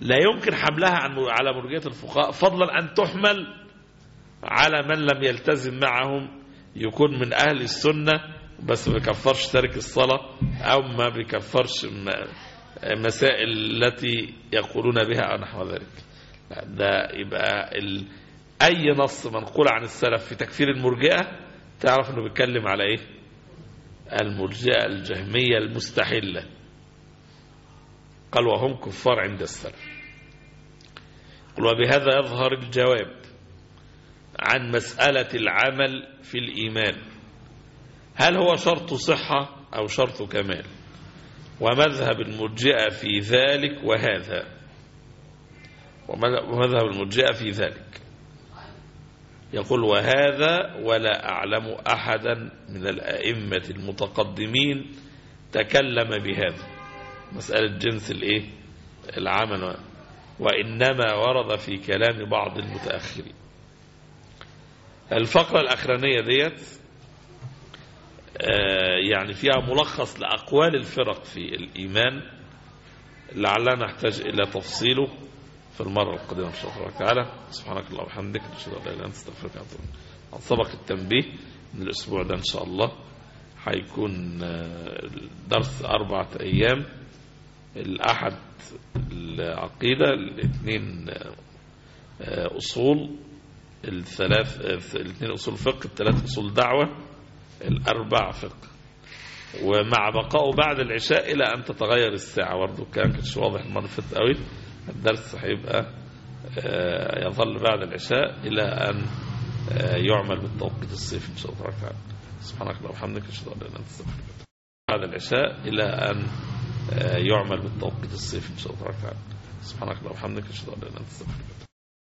لا يمكن حملها على مرجئة الفقهاء فضلا أن تحمل على من لم يلتزم معهم يكون من أهل السنة بس ما بيكفرش تارك الصلاة أو ما بيكفرش مسائل التي يقولون بها أو نحو ذلك ده يبقى. أي نص منقول عن السلف في تكفير المرجئة تعرف أنه بيتكلم على إيه؟ المرجئة الجهمية المستحلة. قال وهم كفار عند السلف. قل وبهذا يظهر الجواب عن مسألة العمل في الإيمان. هل هو شرط صحة أو شرط كمال؟ ومذهب المرجئة في ذلك وهذا. ومذهب المرجئة في ذلك. يقول وهذا ولا أعلم أحدا من الأئمة المتقدمين تكلم بهذا. مسألة جنس الإيه؟ العمل وإنما ورد في كلام بعض المتأخرين. الفقرة الأخرانية ديت يعني فيها ملخص لأقوال الفرق في الإيمان لعلنا نحتاج إلى تفصيله. في المرة القادمة إن شاء الله تعالى سبحانك اللهم وبحمدك نشهد أن لا إله إلا أنت أستغفرك إليك. سبق التنبيه من الأسبوع ده إن شاء الله هيكون درس أربعة أيام. الأحد العقيدة الاثنين أصول الثلاث الاثنين أصول فقه الثلاث أصول دعوة الأربع فقه. ومع بقائه بعد العشاء إلى أن تتغير الساعة. برضه كان كانش واضح فاتت قوي الدرس هيبقى يظل بعد العشاء إلى أن يعمل بالتوقيت الصيفي إن شاء الله تعالى سبحانك اللهم وبحمدك أشهد أن لا إله إلا أنت بعد العشاء إلى أن يعمل بالتوقيت الصيفي إن شاء الله تعالى سبحانك اللهم وبحمدك أشهد أن لا إله إلا أنت